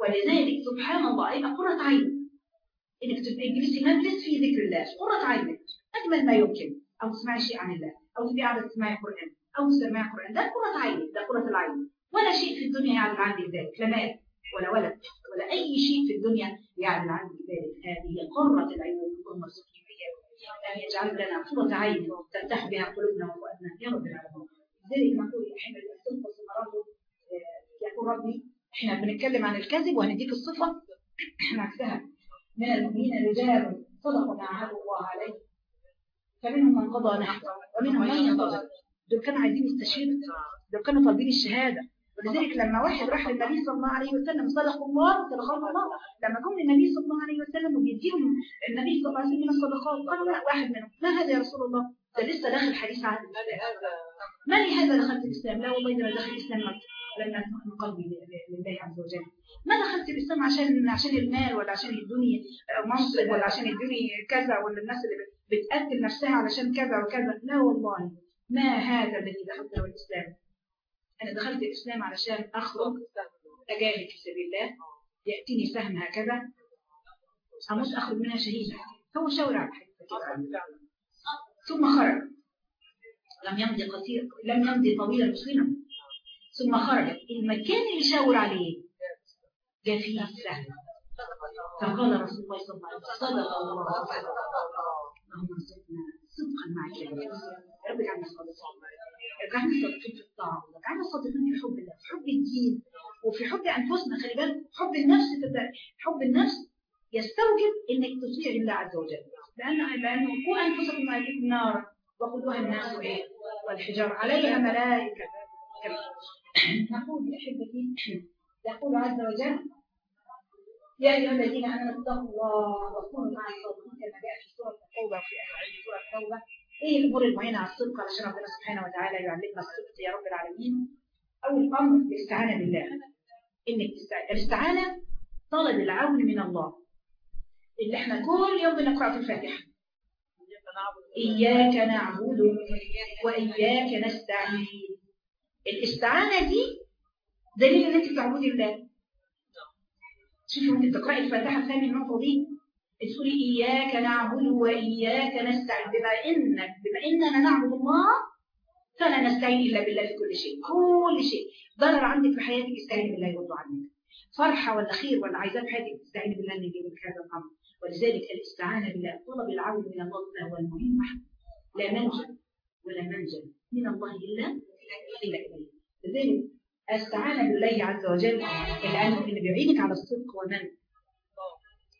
Speaker 1: ولذلك سبحان الله يبقى قرة عين. إنك تبقى تجلسي مجلس في ذكر الله قرة عينك أجمل ما يمكن. أو تسمعي شيء عن الله أو تبقي قاعدة تسمعي قرآن أو تسمعي قرآن. ده قرة عينك ده قرة العين. ولا شيء في الدنيا يعدل عندك ذلك. لا مال ولا ولد ولا أي شيء في الدنيا يعدل عندك ذلك هذه قرة اللهم ارزقني واياكم ان يجعل لنا قرة عين ترتاح بها قلوبنا وفؤادنا يا رب العالمين. لذلك نقول يا الصدق ثمراته آه، يقول ربي إحنا بنتكلم عن الكذب وهنديك إحنا عكسها. من المؤمنين رجال صدقوا ما عاهدوا الله عليه. فمنهم من قضى نحبه ومنهم من ينتظر دول كانوا عايزين يستشهدوا. دول كانوا طالبين الشهادة. ولذلك لما واحد راح للنبي صلى الله عليه وسلم صدق الله صدقات الله لما جم للنبي صلى الله عليه وسلم وبيديهم النبي صلى الله عليه وسلم الصدقات قالوا لا واحد منهم ما هذا يا رسول الله؟ ده لسه داخل حديث عن الاسلام ما لي هذا دخلت الإسلام؟ لا والله ده أنا داخل الإسلام لما من قلبي لله عز وجل. ما دخلت الإسلام عشان عشان المال ولا عشان يدوني منصب ولا عشان يدوني كذا ولا الناس اللي بتقتل نفسها علشان كذا وكذا؟ لا والله. ما هذا الذي دخلت له الإسلام؟ أنا دخلت الإسلام علشان أخرج اجاهد في سبيل الله. يأتيني سهم هكذا. أموت أخرج منها شهيدا هو شاور على ثم خرج. لم يمضي قصير لم يمضي طويلا مسلما ثم خرج. المكان اللي شاور عليه جاء فيه السهم فقال رسول الله صلى الله عليه وسلم صدق الله اللهم ارزقنا صدقا معك يا رب. صادقين. اجعلنا صادقين في الطاعة اجعلنا صادقين في حب الله في حب الدين وفي حب أنفسنا خلي بالك حب النفس حب النفس يستوجب إنك تطيع الله عز وجل. لأن لأنه قوا أنفسكم واهليكم نارا وقودها الناس وايه والحجار عليها ملائكة. نقول يا أحبتي يقول عز وجل يا أيها الذين آمنوا اتقوا الله وكونوا مع الصادقين كما جاء في سورة التوبة وفي اخر سورة التوبة. إيه الأمور المعينه على الصدق؟ علشان ربنا سبحانه وتعالى يعلمنا الصدق يا رب العالمين. أول أمر الاستعانه بالله. انك الاستعانة طلب العون من الله. اللي إحنا كل يوم بنقرأ في الفاتحة. إياك نعبد وإياك نستعين. الاستعانة دي دليل ان انت بتعبدي الله. شوفي وأنت بتقرأي الفاتحة فهمي النقطه دي. تقولي إياك نعبد وإياك نستعين. بما انك بما إننا نعبد الله فلا نستعين إلا بالله في كل شيء. كل شيء. ضرر عندك في حياتك استعيني بالله يرد عنك. فرحة ولا خير ولا عايزاه في حياتك استعيني بالله ان يجيب لك هذا الأمر. ولذلك الاستعانة بالله طلب العون من الله هو المهم لا منجا ولا منجا من الله إلا الا اليه لذلك استعان بالله عز وجل. لأنه اللي بيعينك على الصدق ومن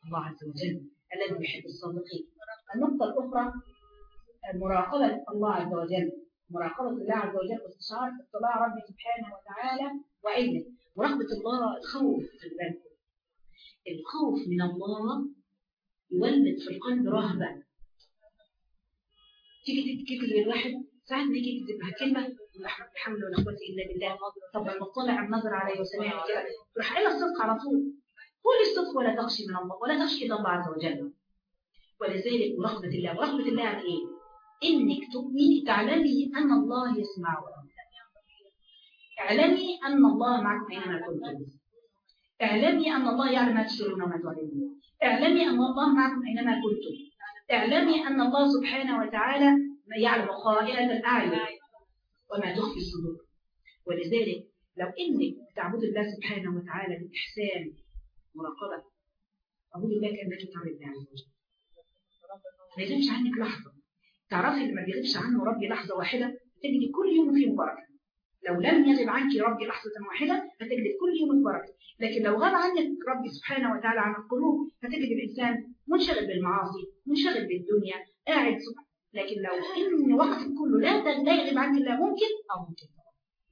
Speaker 1: الله عز وجل. الذي يحب الصادقين النقطة الأخرى مراقبة الله عز وجل. مراقبة الله عز وجل واستشعار اطلاع ربي سبحانه وتعالى وعلمه. مراقبة الله الخوف في القلب. الخوف من الله يولد في القلب رهبة. تيجي تكتب للواحد ساعات ما يجي يكتب كلمه لا حول ولا قوه الا بالله طب لما طلع النظر عليه وسمع كده تروح قايله الصدق على طول. قول الصدق ولا تخشي من الله ولا تخشي الله عز وجل. ولذلك مراقبه الله مراقبه الله عن إيه؟ إنك تؤمني تعلمي أن الله يسمع اعلمي أن الله معكم أينما كنتم اعلمي أن الله يعلم ما تسرون وما تعلنون اعلمي أن الله معكم أينما كنتم اعلمي أن الله سبحانه وتعالى يعلم خائنة الأعين وما تخفي الصدور. ولذلك لو إنك تعبد الله سبحانه وتعالى بالإحسان مراقبة. أعوذ بالله كأنك تعبد الله عز وجل ما يغيبش عنك لحظة. تعرفي اللي ما بيغيبش عنه ربي لحظة واحدة تجد كل يوم فيه بركة لو لم يغب عنك ربي لحظة واحدة فتجد كل يوم بركة لكن لو غاب عنك ربي سبحانه وتعالى عن القلوب فتجد الإنسان منشغل بالمعاصي منشغل بالدنيا قاعد سبحانه لكن لو إن وقتك كله لا لا يغيب عنك الا ممكن أو ممكن.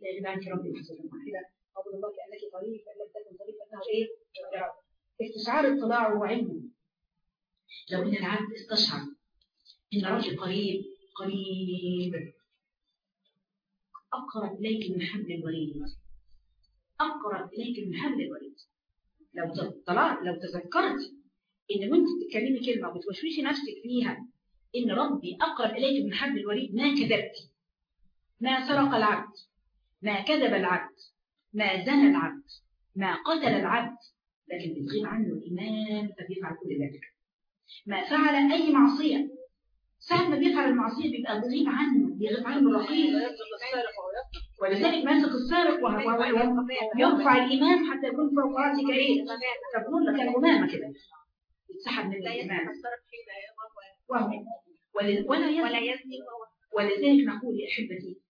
Speaker 1: لا يغيب عنك ربي لحظة واحدة. أقول الله كانك قريب فان لم تكن قريب فانه إيه؟ استشعار اطلاعه لو ان العبد استشعر إن ربي قريب قريب أقرب إليك من حبل الوريد أقرب إليك من حبل الوريد. لو طلعت لو تذكرت إن وأنت بتتكلمي كلمة وبتوشوشي نفسك فيها إن ربي أقرب إليك من حبل الوريد ما كذبت ما سرق العبد ما كذب العبد ما زنى العبد. ما قتل العبد لكن بتغيب عنه الإيمان فبيفعل كل ذلك. ما فعل أي معصية ساعة ما بيفعل المعصية بيبقى بيغيب عنه بيغيب عنه رقيب ولذلك ماسك السارق وهو- وهو- يرفع الإيمان حتى يكون فوق رأسك إيه؟ تقول لك الغمامة كده. يتسحب من الإيمان. ولا يزني ولذلك نقول يا أحبتي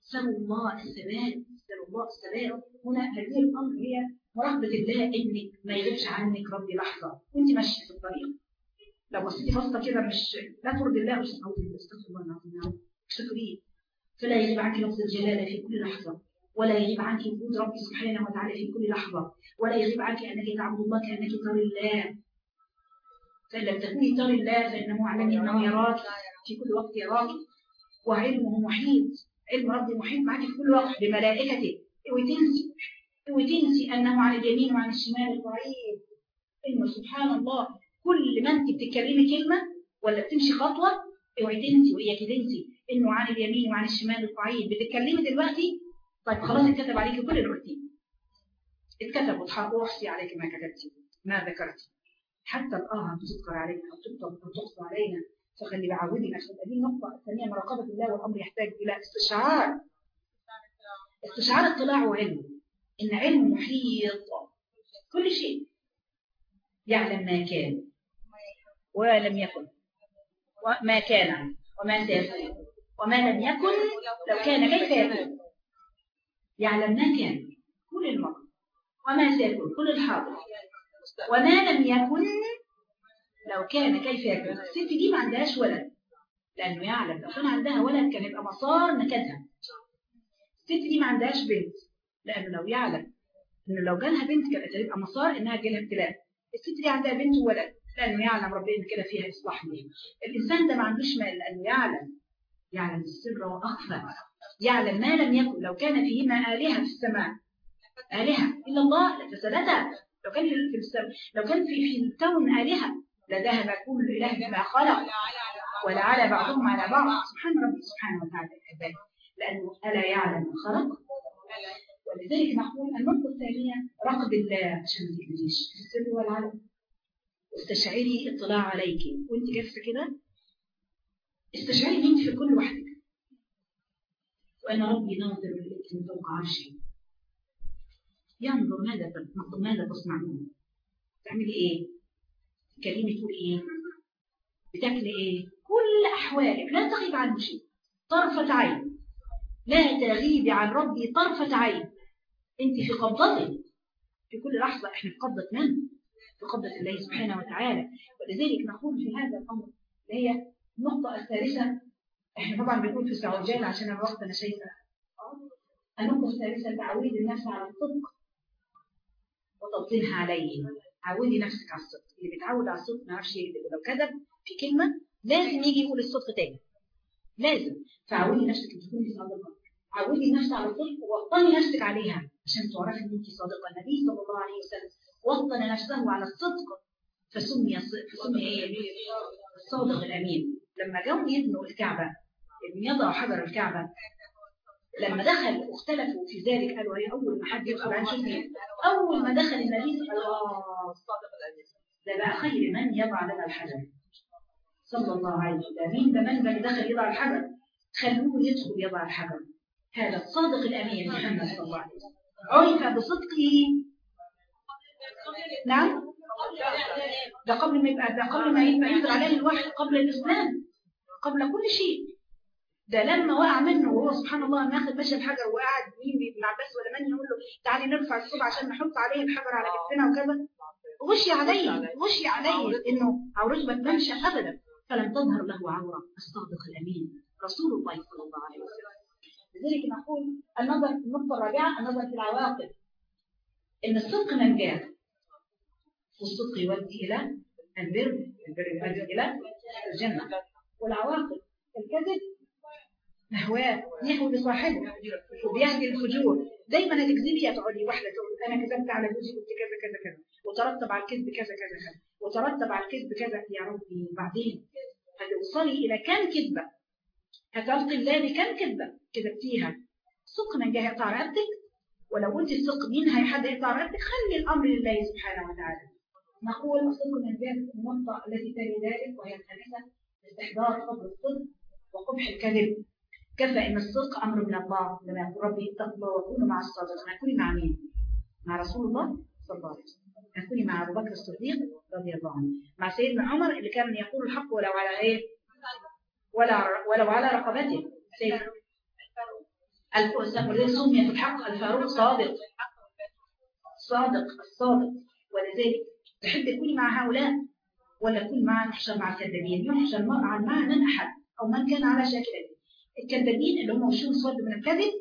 Speaker 1: سلوا الله الثبات سلوا الله الثبات هنا هذه الأمر هي مراقبة الله إنك ما يغيبش عنك ربي لحظة. وأنت ماشية في الطريق. لو بصيتي بصة كده مش لا ترضي الله مش أو استغفر الله العظيم افتكريه فلا يغيب عنك لفظ الجلالة في كل لحظة. ولا يغيب عنك وجود ربي سبحانه وتعالى في كل لحظة. ولا يغيب عنك أنك تعبد الله كأنك ترى الله. فإن لم تكوني ترى الله فإنه أعلم أنه يراك في كل وقت يراك. وعلمه محيط. علم ربي محيط معك في كل وقت بملائكته. اوعي تنسي اوعي تنسي أنه عن اليمين وعن الشمال قريب انه سبحان الله كل ما أنت بتتكلمي كلمة ولا بتمشي خطوة اوعي تنسي وإياك تنسي. إنه عن اليمين وعن الشمال قريب بتتكلمي دلوقتي؟ طيب خلاص اتكتب عليكي كل قلتيه اتكتب واحصي عليك ما كتبتي ما ذكرتي. حتى الآه تذكر علينا أو تحصى علينا فخلي بعودي نفسك هذه النقطة الثانية مراقبة الله والأمر يحتاج إلى استشعار. استشعار اطلاع وعلم. إن علم محيط. كل شيء. يعلم ما كان ولم يكن. وما كان وما سيكون. وما لم يكن لو كان كيف يكون. يعلم ما كان. كل الماضي وما سيكون. كل الحاضر. وما لم يكن لو كان كيف يكون الست دي ما عندهاش ولد. لأنه يعلم لو كان عندها ولد كان يبقى مسار نكدها. الست دي ما عندهاش بنت. لأنه لو يعلم إنه لو جالها بنت كانت هتبقى مسار إنها جالها ابتلاء. الست دي عندها بنت وولد. لأنه يعلم ربنا إن كده فيها إصلاح ليه. الإنسان ده ما عندوش مال لأنه يعلم. يعلم السر وأخفى. يعلم ما لم يكن. لو كان فيهما آلهة في السماء. آلهة. إلا الله لفسدتها. لو كان في السماء. لو كان في في الكون آلهة. لذهب كل إله بما خلق ولعلى بعضهم على بعض. سبحان ربي سبحانه وتعالى العباد لأنه ألا يعلم من خلق. ولذلك نقول النقطة الثانية رقب الله عشان ما تجريش في السر والعلم. واستشعري إطلاع عليك. وانت جالسة كده استشعري ان انت في كل وحدك وأن ربي ناظر إليك من فوق عرشه ينظر ماذا ماذا تصنعون تعملي إيه؟ تكلمي تقولي إيه؟ بتاكلي إيه؟ كل أحوالك لا تغيب عنه شيء. طرفة عين. لا تغيبي عن ربي طرفة عين. أنت في قبضته في كل لحظة إحنا في قبضة من؟ في قبضة الله سبحانه وتعالى. ولذلك نقول في هذا الأمر اللي هي النقطة الثالثة. إحنا طبعا بنقول في سعوجان عشان الوقت أنا شايفة. النقطة الثالثة تعويد النفس على الصدق وتوطينها عليه عودي نفسك على الصدق. اللي بيتعود على الصدق ما يعرفش يكذب. ولو كذب في كلمة لازم يجي يقول الصدق تاني. لازم. فعودي نفسك ان تكوني صادقة. عودي النفس على الصدق ووطني نفسك عليها. عشان تعرفي ان انت صادقة. النبي صلى الله عليه وسلم وطن نفسه على الصدق. فسمي فسمي إيه؟ الصادق الأمين. لما جاوا يبنوا الكعبة ان يضعوا حجر الكعبة لما دخل واختلفوا في ذلك قالوا هي أول ما حد يدخل عن أول ما دخل النبي الله
Speaker 4: الصادق الأمين.
Speaker 1: ده بقى خير من يضع لنا الحجر. صلى الله عليه وسلم. مين ده من اللي دخل يضع الحجر خلوه يدخل يضع الحجر. هذا الصادق الأمين محمد صلى الله عليه وسلم. عرف بصدقه. نعم؟ ده قبل ما يبقى ده قبل ما يبقى ينزل عليه الوحي قبل الإسلام قبل كل شيء. ده لما وقع منه وهو سبحان الله ماخد مشى الحجر وقعد مين ابن عباس ولا من يقول له تعالي نرفع الصوب عشان نحط عليه الحجر على كتفنا وكذا. غشي عليه غشي عليه إنه عورته ما تبانش ابدا. فلم تظهر له عورة. الصادق الأمين. رسول الله صلى الله عليه وسلم. لذلك نقول النظر النقطة الرابعة النظر في العواقب. إن الصدق منجاه والصدق يؤدي إلى البر البر يؤدي إلى الجنة. والعواقب الكذب هواه يهوي بصاحبه وبيهدي الفجور. دايما هتكذبي هتقعدي واحدة تقول أنا كذبت على جوزي قلت كذا كذا كذا. وترتب على الكذب كذا كذا كذا. وترتب على الكذب كذا. يا ربي بعدين؟ هتوصلي إلى كم كذبة؟ هتلقي الله بكم كذبة؟ كذبتيها. صدق من جهه رقبتك ولو قلت الصدق مين هيحد يقطع رقبتك خلي الأمر لله سبحانه وتعالى. نقول الصدق من جهه النقطه التي تلي ذلك وهي الخامسة استحضار فضل الصدق وقبح الكذب. كفى ان الصدق أمر من الله؟ لما يقول ربي اتقوا الله وكونوا مع الصادقين. كوني مع مين؟ مع رسول الله صلى الله عليه وسلم. هتكوني مع أبو بكر الصديق رضي الله عنه. مع سيدنا عمر اللي كان يقول الحق ولو على إيه؟ ولا ولو على رقبته. سيدنا الفاروق سمي في الحق الفاروق صادق. صادق الصادق. ولذلك تحب تكوني مع هؤلاء ولا تكون مع نحشر مع الكذابين؟ يحشر مع مع من أحد أو من كان على شاكلته. الكذابين اللي هم وشهم صد من الكذب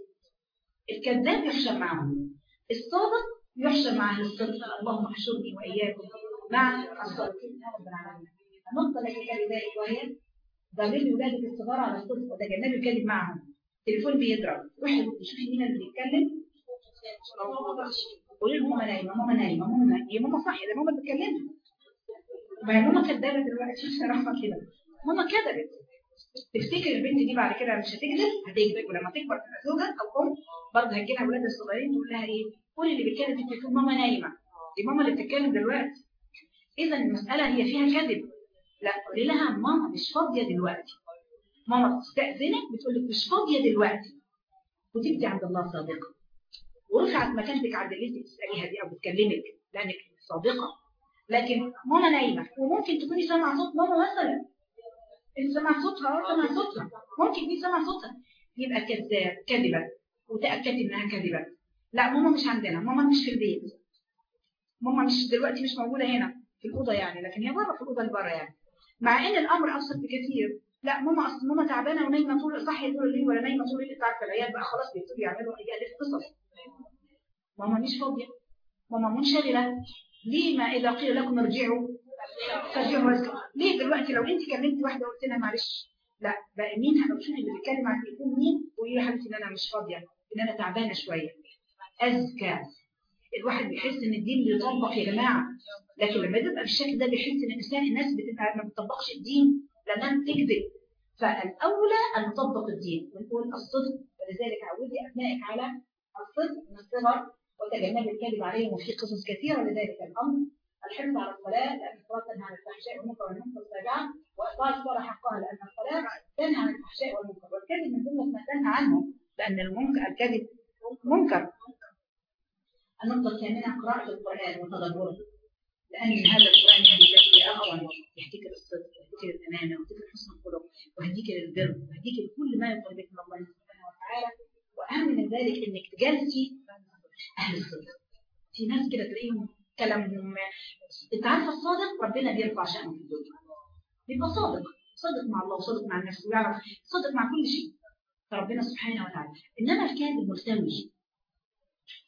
Speaker 1: الكذاب يحشر معهم الصادق يحشر مع أهل الصدق اللهم احشرني وإياكم مع الصادقين. يا رب العالمين. النقطه التي تلي ذلك وهي ضربني ولادك الصغار على الصدق وتجنبوا الكذب معهم. التليفون بيضرب روحي شوفي مين اللي بيتكلم؟ قولي لهم ماما نايمة ماما نايمة ماما نايمة. ماما صحي ده ماما بتكلمها. ما هي ماما كدابه دلوقتي رحمه كده. ماما كذبت. تفتكر البنت دي بعد كده مش هتكذب؟ هتكذب ولما تكبر تبقى زوجة أو أم برضه هتجي لها اولادها الصغيرين تقول لها إيه؟ قولي اللي بيتكلم في التليفون ماما نايمة. دي ماما اللي بتتكلم دلوقتي. إذا المسألة هي فيها كذب. لا قولي لها ماما مش فاضية دلوقتي. ماما تستاذنك بتقول لك مش فاضية دلوقتي. وتبدي عند الله صادقة. ورفعت مكانتك عند اللي أنت بتسأليها دي أو بتكلمك لأنك صادقة. لكن ماما نايمة. وممكن تكوني سامعة صوت ماما مثلا. انت سمع صوتها آه سمع صوتها ممكن دي سمع صوتها يبقى كذاب كذبة. وتاكدي إنها كذبة. لا ماما مش عندنا. ماما مش في البيت. ماما مش دلوقتي مش موجودة هنا في الأوضة يعني لكن هي بره في الأوضة اللي بره يعني. مع إن الأمر أبسط بكثير. لا ماما اصل ماما تعبانة ونايمة طول صاحية طول الليل ولا نايمة طول الليل. عارفه العيال بقى خلاص بيبتدوا يعملوا اجازه قصص. ماما مش فاضيه ماما منشغلة. ليه ما إذا قيل لكم ارجعوا؟ واسكتوا ليه دلوقتي لو انت كلمتي واحدة وقلت لها معلش؟ لا بقى مين هشوف اللي بيتكلم على التليفون مين وقولي حبيبتي إن أنا مش فاضية إن أنا تعبانة شوية. أذكى. الواحد بيحس إن الدين بيطبق يا جماعة. لكن لما تبقى بالشكل ده بيحس إن الإنسان الناس بتبقى ما بتطبقش الدين لانها بتكذب فالأولى أن نطبق الدين. ونقول الصدق. ولذلك عودي أبنائك على الصدق من الصغر وتجنب الكذب عليهم وفي قصص كثيرة لذلك الأمر. الحرص على الصلاة لأن الصلاة تنهى عن الفحشاء والمنكر والمنكر السابعة وإعطاء الصلاة حقها لأن الصلاة تنهى عن الفحشاء والمنكر. والكذب من جملة ما تنهى عنه لأن المنكر الكذب منكر. النقطة الثامنة قراءة القرآن وتدبره. لأن هذا القرآن يهديك أهون. يهديك للصدق يهديك للأمانة ويهديك لحسن الخلق ويهديك للبر ويهديك لكل ما يطلب من الله سبحانه وتعالى. وأهم من ذلك إنك تجلسي أهل الصدق في ناس كده تلاقيهم كلامهم انت الصادق ربنا بيرفع شأنه في الدنيا. يبقى صادق. صادق مع الله وصادق مع النفس ويعرف صادق مع كل شيء. فربنا سبحانه وتعالى. إنما الكاذب ملتوي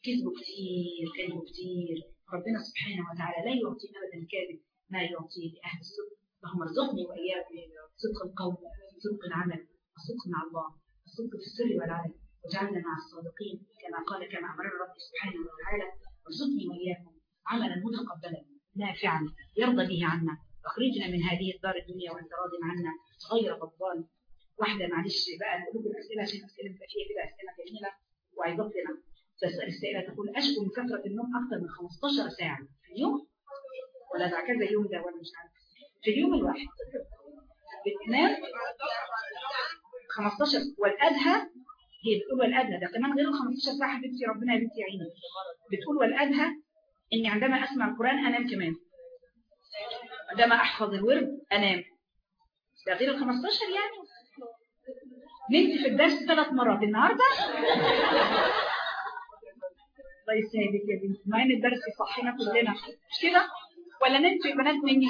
Speaker 1: كذبه كتير كذبه كتير. ربنا سبحانه وتعالى لا يعطي أبدا الكاذب ما يعطيه لأهل الصدق. اللهم ارزقني وإياكم صدق القول صدق العمل الصدق مع الله الصدق في السر والعلن. وجعلنا مع الصادقين كما قال كما أمرنا ربي سبحانه وتعالى. ارزقني وإياكم عملا متقبلا نافعا يرضى به عنا. أخرجنا من هذه الدار الدنيا وأنت راض عنا. غير غضبان. واحدة معلش بقى نقول الأسئلة عشان اسئله فيها كده أسئلة جميلة وعايزات لنا تسأل السائلة تقول أشكو من كثرة النوم أكثر من 15 ساعة في اليوم؟ ولا ده كذا يوم ده ولا مش عارف. في اليوم الواحد. بتنام 15 والأدهى هي بتقول والأدهى ده كمان غير ال 15 ساعة حبيبتي ربنا يا بنتي يعينك بتقول والأدهى إني عندما أسمع القرآن أنام كمان. عندما أحفظ الورد أنام. ده غير ال 15 يعني؟ نمت في الدرس ثلاث مرات. النهارده؟ الله يسعدك يا بنتي. مع إن الدرس يصحينا كلنا. مش كده؟ ولا نمت يا بنات مني.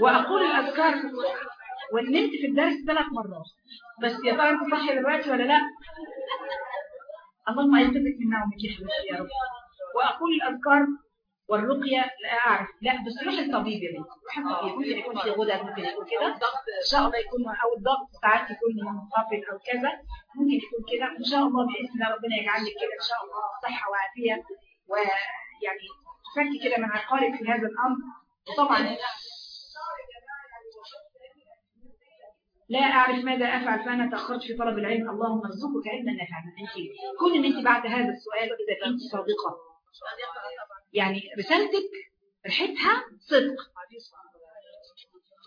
Speaker 1: وأقول الأذكار. ونمت في الدرس ثلاث مرات. بس يا ترى أنت صاحيه دلوقتي ولا لا؟ اللهم ايقظك من نومك يا حبيبتي يا رب. وأقول الأذكار والرقية لا أعرف. لا بس روح الطبيب يا بنتي روح الطبيب ممكن يكون في غدد ممكن يكون كده. إن شاء الله يكون أو الضغط ساعات يكون منخفض أو كذا. ممكن يكون كده. إن شاء الله بإذن الله ربنا يجعل لك كده. إن شاء الله صحة وعافية. ويعني تفكي كده من عقارك في هذا الأمر. وطبعا لا أعرف ماذا أفعل فأنا تأخرت في طلب العلم. اللهم ارزقك علما نافعا أنت كون أن أنت بعد هذا السؤال إذا كنت صادقة. يعني رسالتك ريحتها صدق.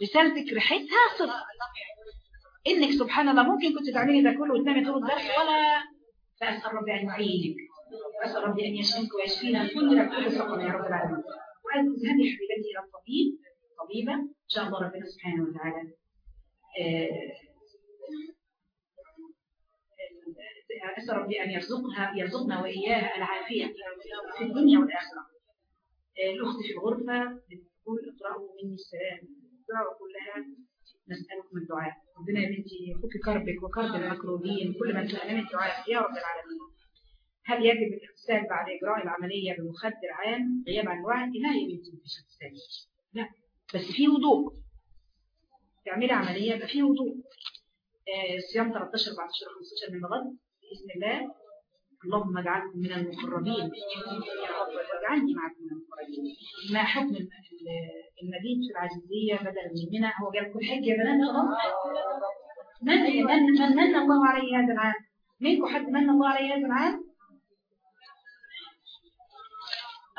Speaker 1: رسالتك ريحتها صدق. إنك سبحان الله ممكن كنت تعملي ده كله وتنامي طول الدرس ولا فأسأل ربي أن يعينك. وأسأل ربي أن يشفيك ويشفينا كلنا بكل سقم يا رب العالمين. وأذهبي حبيبتي إلى الطبيب. طبيبة إن شاء الله ربنا سبحانه وتعالى أسأل ربي أن يرزقها يرزقنا وإياها العافية في الدنيا والآخرة. الأخت في الغرفة بتقول اقرأوا مني السلام. الدعوة كلها. نسألكم الدعاء. ربنا يا بنتي فك كربك وكرب المكروبين كل من سألني الدعاء يا رب العالمين. هل يجب الاغتسال بعد إجراء العملية بمخدر عام غياب عن الوعي؟ لا يا بنتي مفيش اغتسال. لا. بس في وضوء. تعملي عملية يبقى فيه وضوء. آه، صيام 13 14 15 من الغد بإذن الله. اللهم اجعلكم من المقربين. يا رب واجعلني معكم من المقربين. ما حكم ال- ال- المبيت في العزيزية بدل من منى. هو جاب كل حاجة يا بنات خلاص. من من من الله عليه هذا العام؟ منكم حد من الله عليه هذا العام؟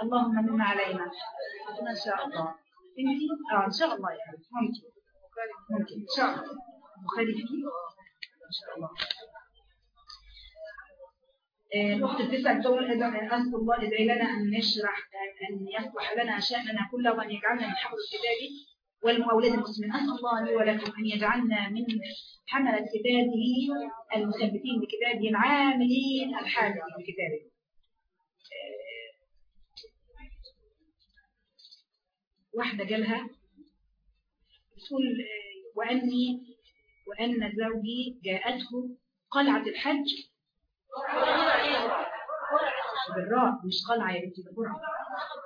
Speaker 1: اللهم من علينا. إن شاء الله. انت آه إن شاء الله يعني. ممكن. إن شاء الله. بخاري فيه ان شاء الله الأخت بتسأل تقول أسأل الله إذا لنا أن نشرح أن يصلح لنا شأننا كله وأن يجعلنا من حفظ كتابه والمؤولد المسلمين أسأل الله لي ولكم أن يجعلنا من حملة كتابه المثبتين بكتابه العاملين الحاملين بكتابه واحدة جالها آه، وأني وأن زوجي جاءته قلعة الحج بالراء مش قلعة يا بنتي بالراء.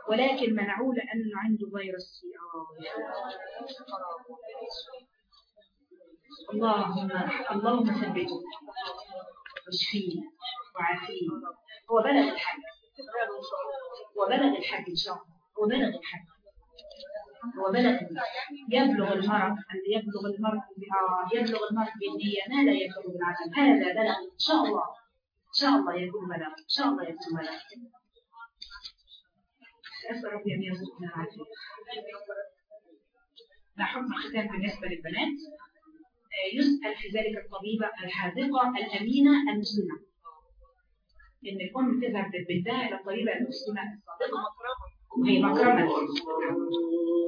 Speaker 1: ولكن منعوه لأنه عنده فيروس. اللهم اللهم ثبته. واشفيه وعافيه. هو بلغ الحج وبلغ الحج إن شاء الله. هو بلغ الحج هو بلغ يبلغ المرض الذي يبلغ المرض آه، يبلغ المرض بالنية ما لا يبلغ بالعمل هذا بلغ إن شاء الله إن شاء الله يكون بلغ إن شاء الله يكون بلغ أسأل ربي أن يرزقنا العافية ما حكم بالنسبة للبنات. يسأل في ذلك الطبيبة الحاذقة الأمينة المسلمة. إن الأم تذهب ببنتها إلى الطبيبة المسلمة الصادقة. وهي مكرمة.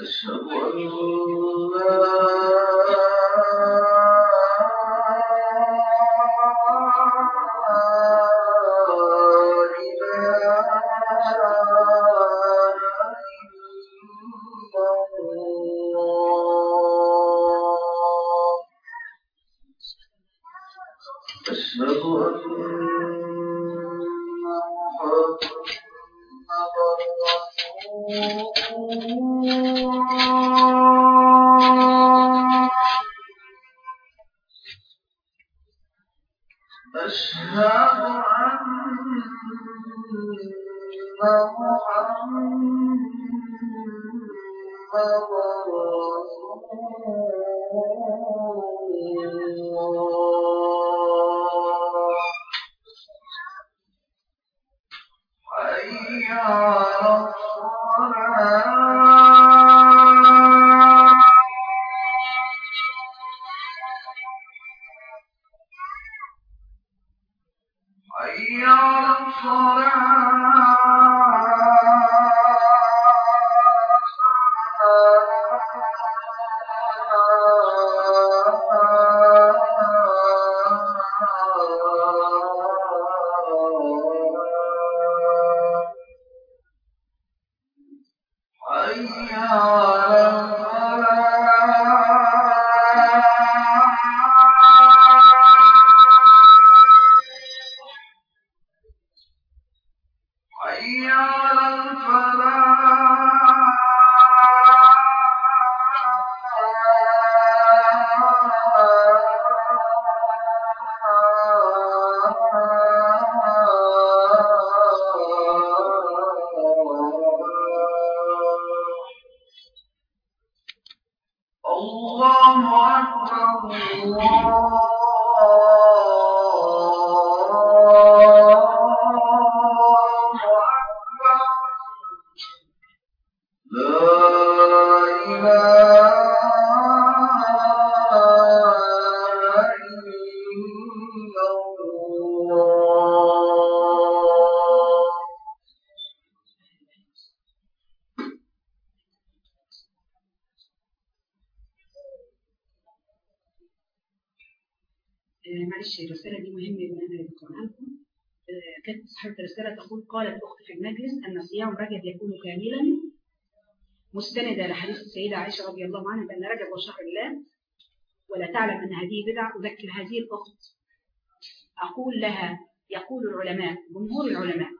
Speaker 5: أشهد أن
Speaker 1: うん。صيام رجب يكون كاملا مستندة لحديث السيدة عائشة رضي الله عنها بأن رجب هو شهر الله. ولا تعلم أن هذه بدعة أذكر هذه الأخت. أقول لها يقول العلماء جمهور العلماء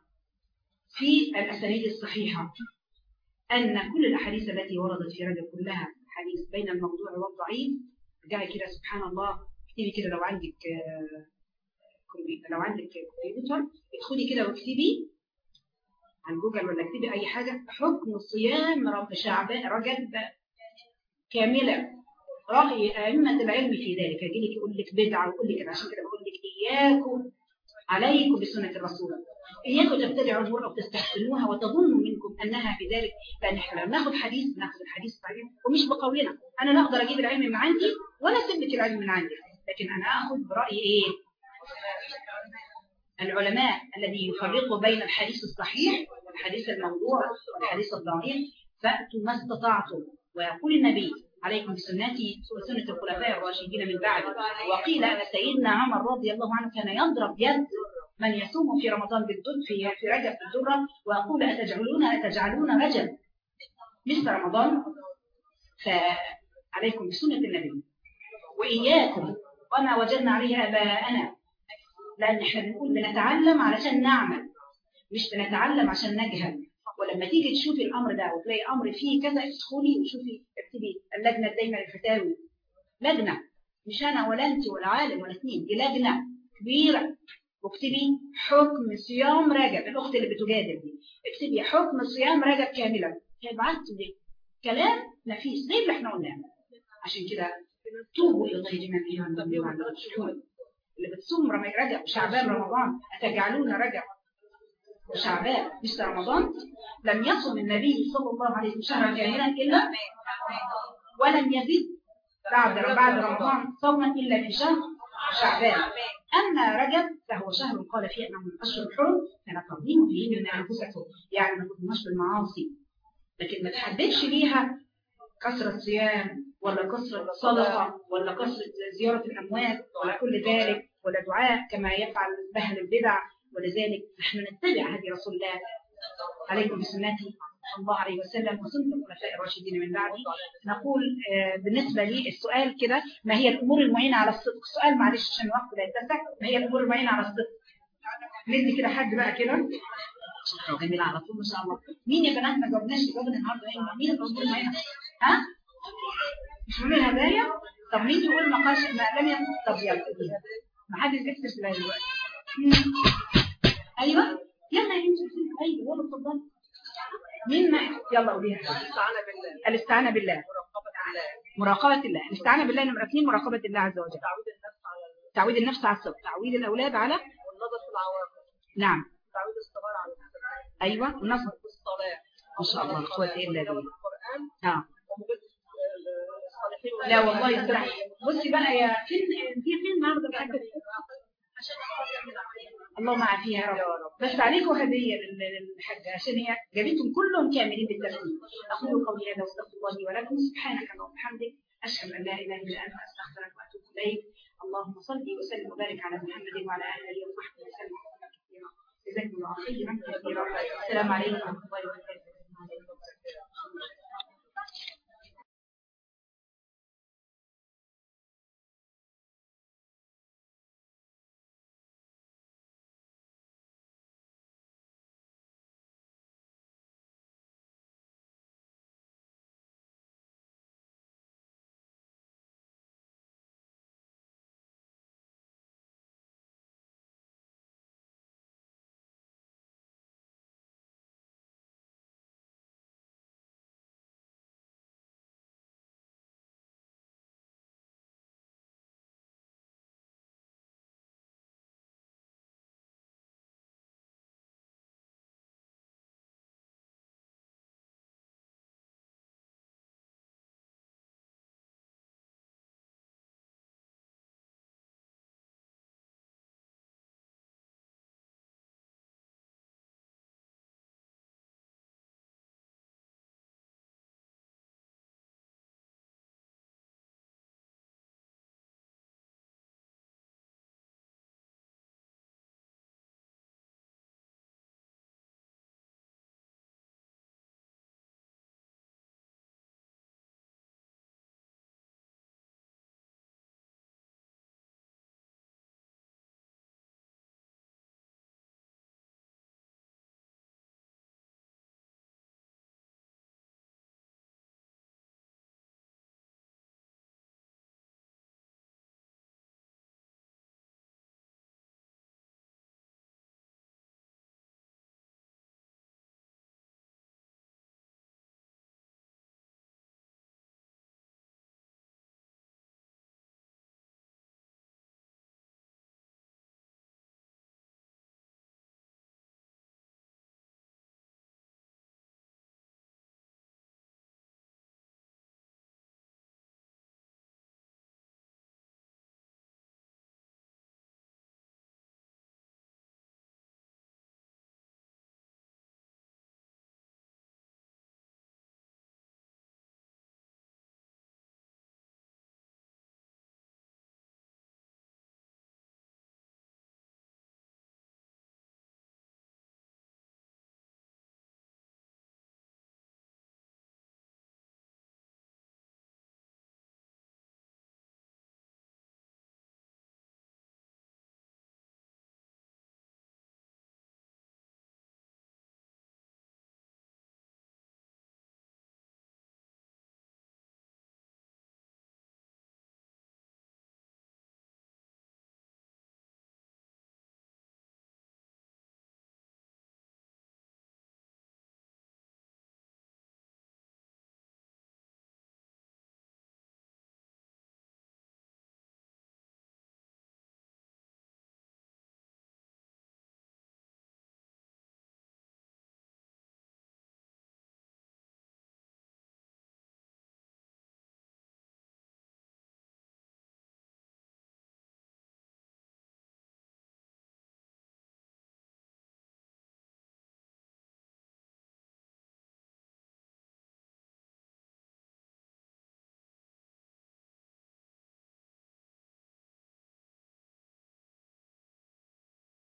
Speaker 1: في الأسانيد الصحيحة أن كل الأحاديث التي وردت في رجب كلها حديث بين الموضوع والضعيف ارجعي كده سبحان الله. اكتبي كده لو عندك آه، لو عندك كمبيوتر ادخلي كده واكتبي اي حاجة حكم صيام رب شعبان رجب كاملا رأي أئمة العلم في ذلك. يجي لك يقول لك بدعة ويقول لك عشان كده بقول لك إياكم عليكم بسنة الرسول. إياكم تبتدعوا الأمور أو تستحسنوها وتظنوا منكم أنها بذلك لأن إحنا لما ناخد حديث بناخد الحديث صحيح ومش بقولنا. أنا لا أقدر أجيب العلم من عندي ولا اثبت العلم من عندي. لكن أنا آخذ برأي إيه؟ العلماء الذي يفرقوا بين الحديث الصحيح والحديث الموضوع والحديث الضعيف فأتوا ما استطعتم. ويقول النبي عليكم بسنتي وسنة الخلفاء الراشدين من بعد. وقيل أن سيدنا عمر رضي الله عنه كان يضرب يد من يصوم في رمضان بالدر في في رجب بالدرة ويقول أتجعلون أتجعلون رجب مثل رمضان؟ فعليكم بسنة النبي. وإياكم وما وجدنا عليه آباءنا. لأن إحنا بنقول بنتعلم علشان نعمل. مش بنتعلم عشان نجهل. ولما تيجي تشوفي الأمر ده وتلاقي أمر فيه كذا ادخلي وشوفي اكتبي اللجنة الدايمة للفتاوي لجنة. مش أنا ولا أنت ولا عالم ولا اثنين دي لجنة كبيرة. واكتبي حكم صيام رجب. الأخت اللي بتجادل دي. اكتبي حكم صيام رجب كاملا. هيبعت لي كلام نفيس زي اللي إحنا قلناه. عشان كده توبوا إلى الله جميعا أيها المؤمنون اللي بتصوم رجب شعبان رمضان. أتجعلون رجب؟ وشعبان مش رمضان لم يصم النبي صلى الله عليه وسلم شهرا كاملا إلا ولم يزد بعد بعد رمضان صوما إلا في شهر شعبان. أما رجب فهو شهر قال فيه أنه من أشهر الحرم فنقضيه فيه من أنفسكم. يعني ما تقومش بالمعاصي لكن ما تحددش ليها كثرة صيام ولا كثرة صدقة ولا كثرة زيارة الأموات ولا كل ذلك ولا دعاء كما يفعل أهل البدع ولذلك نحن نتبع هدي رسول الله عليكم بسنته صلى الله عليه وسلم وسنة الخلفاء الراشدين من بعده نقول آه، بالنسبة لي السؤال كده ما هي الأمور المعينة على الصدق؟ سؤال معلش عشان الوقت لا يتسع. ما هي الأمور المعينة على الصدق؟ ندي كده حد بقى كده. جميل على طول ما شاء الله. مين يا بنات ما جاوبناش جاوبنا النهارده. إيه مين الأمور المعينة؟ ها؟ مش من الهدايا طب مين يقول ما قالش ما لم يكن؟ طب يلا. ما حدش يكتب في دلوقتي. أيوه. يلا يا بنتي أيوه يلا اتفضلي مين يلا قوليها
Speaker 4: استعانة بالله.
Speaker 1: الاستعانة بالله.
Speaker 4: مراقبة الله.
Speaker 1: الاستعانة بالله نمرة اثنين مراقبة الله عز وجل.
Speaker 4: تعويد النفس على
Speaker 1: الصدق تعويد الأولاد على
Speaker 4: والنظر في العواقب
Speaker 1: نعم.
Speaker 4: تعويد الصبر على الحسنات
Speaker 1: أيوة والنصر
Speaker 4: والصلاة.
Speaker 1: ما شاء الله لا قوة إلا
Speaker 4: وتلاوة
Speaker 1: بالله
Speaker 4: آه.
Speaker 1: لا والله بصي بقى يا فين في فين النهارده الحاجة اللهم عافيها يا رب. بس عليكم هديه لل- للحاجه عشان هي جابتهم كلهم كاملين بالترتيب أقول قولي هذا واستغفر الله لي ولكم. سبحانك اللهم وبحمدك. أشهد أن لا إله إلا أنت. أستغفرك وأتوب إليك. اللهم صل وسلم وبارك على محمد وعلى آله وصحبه وسلم. كثيرا جزاكم الله خيرا. كثيرا السلام عليكم ورحمة الله وبركاته.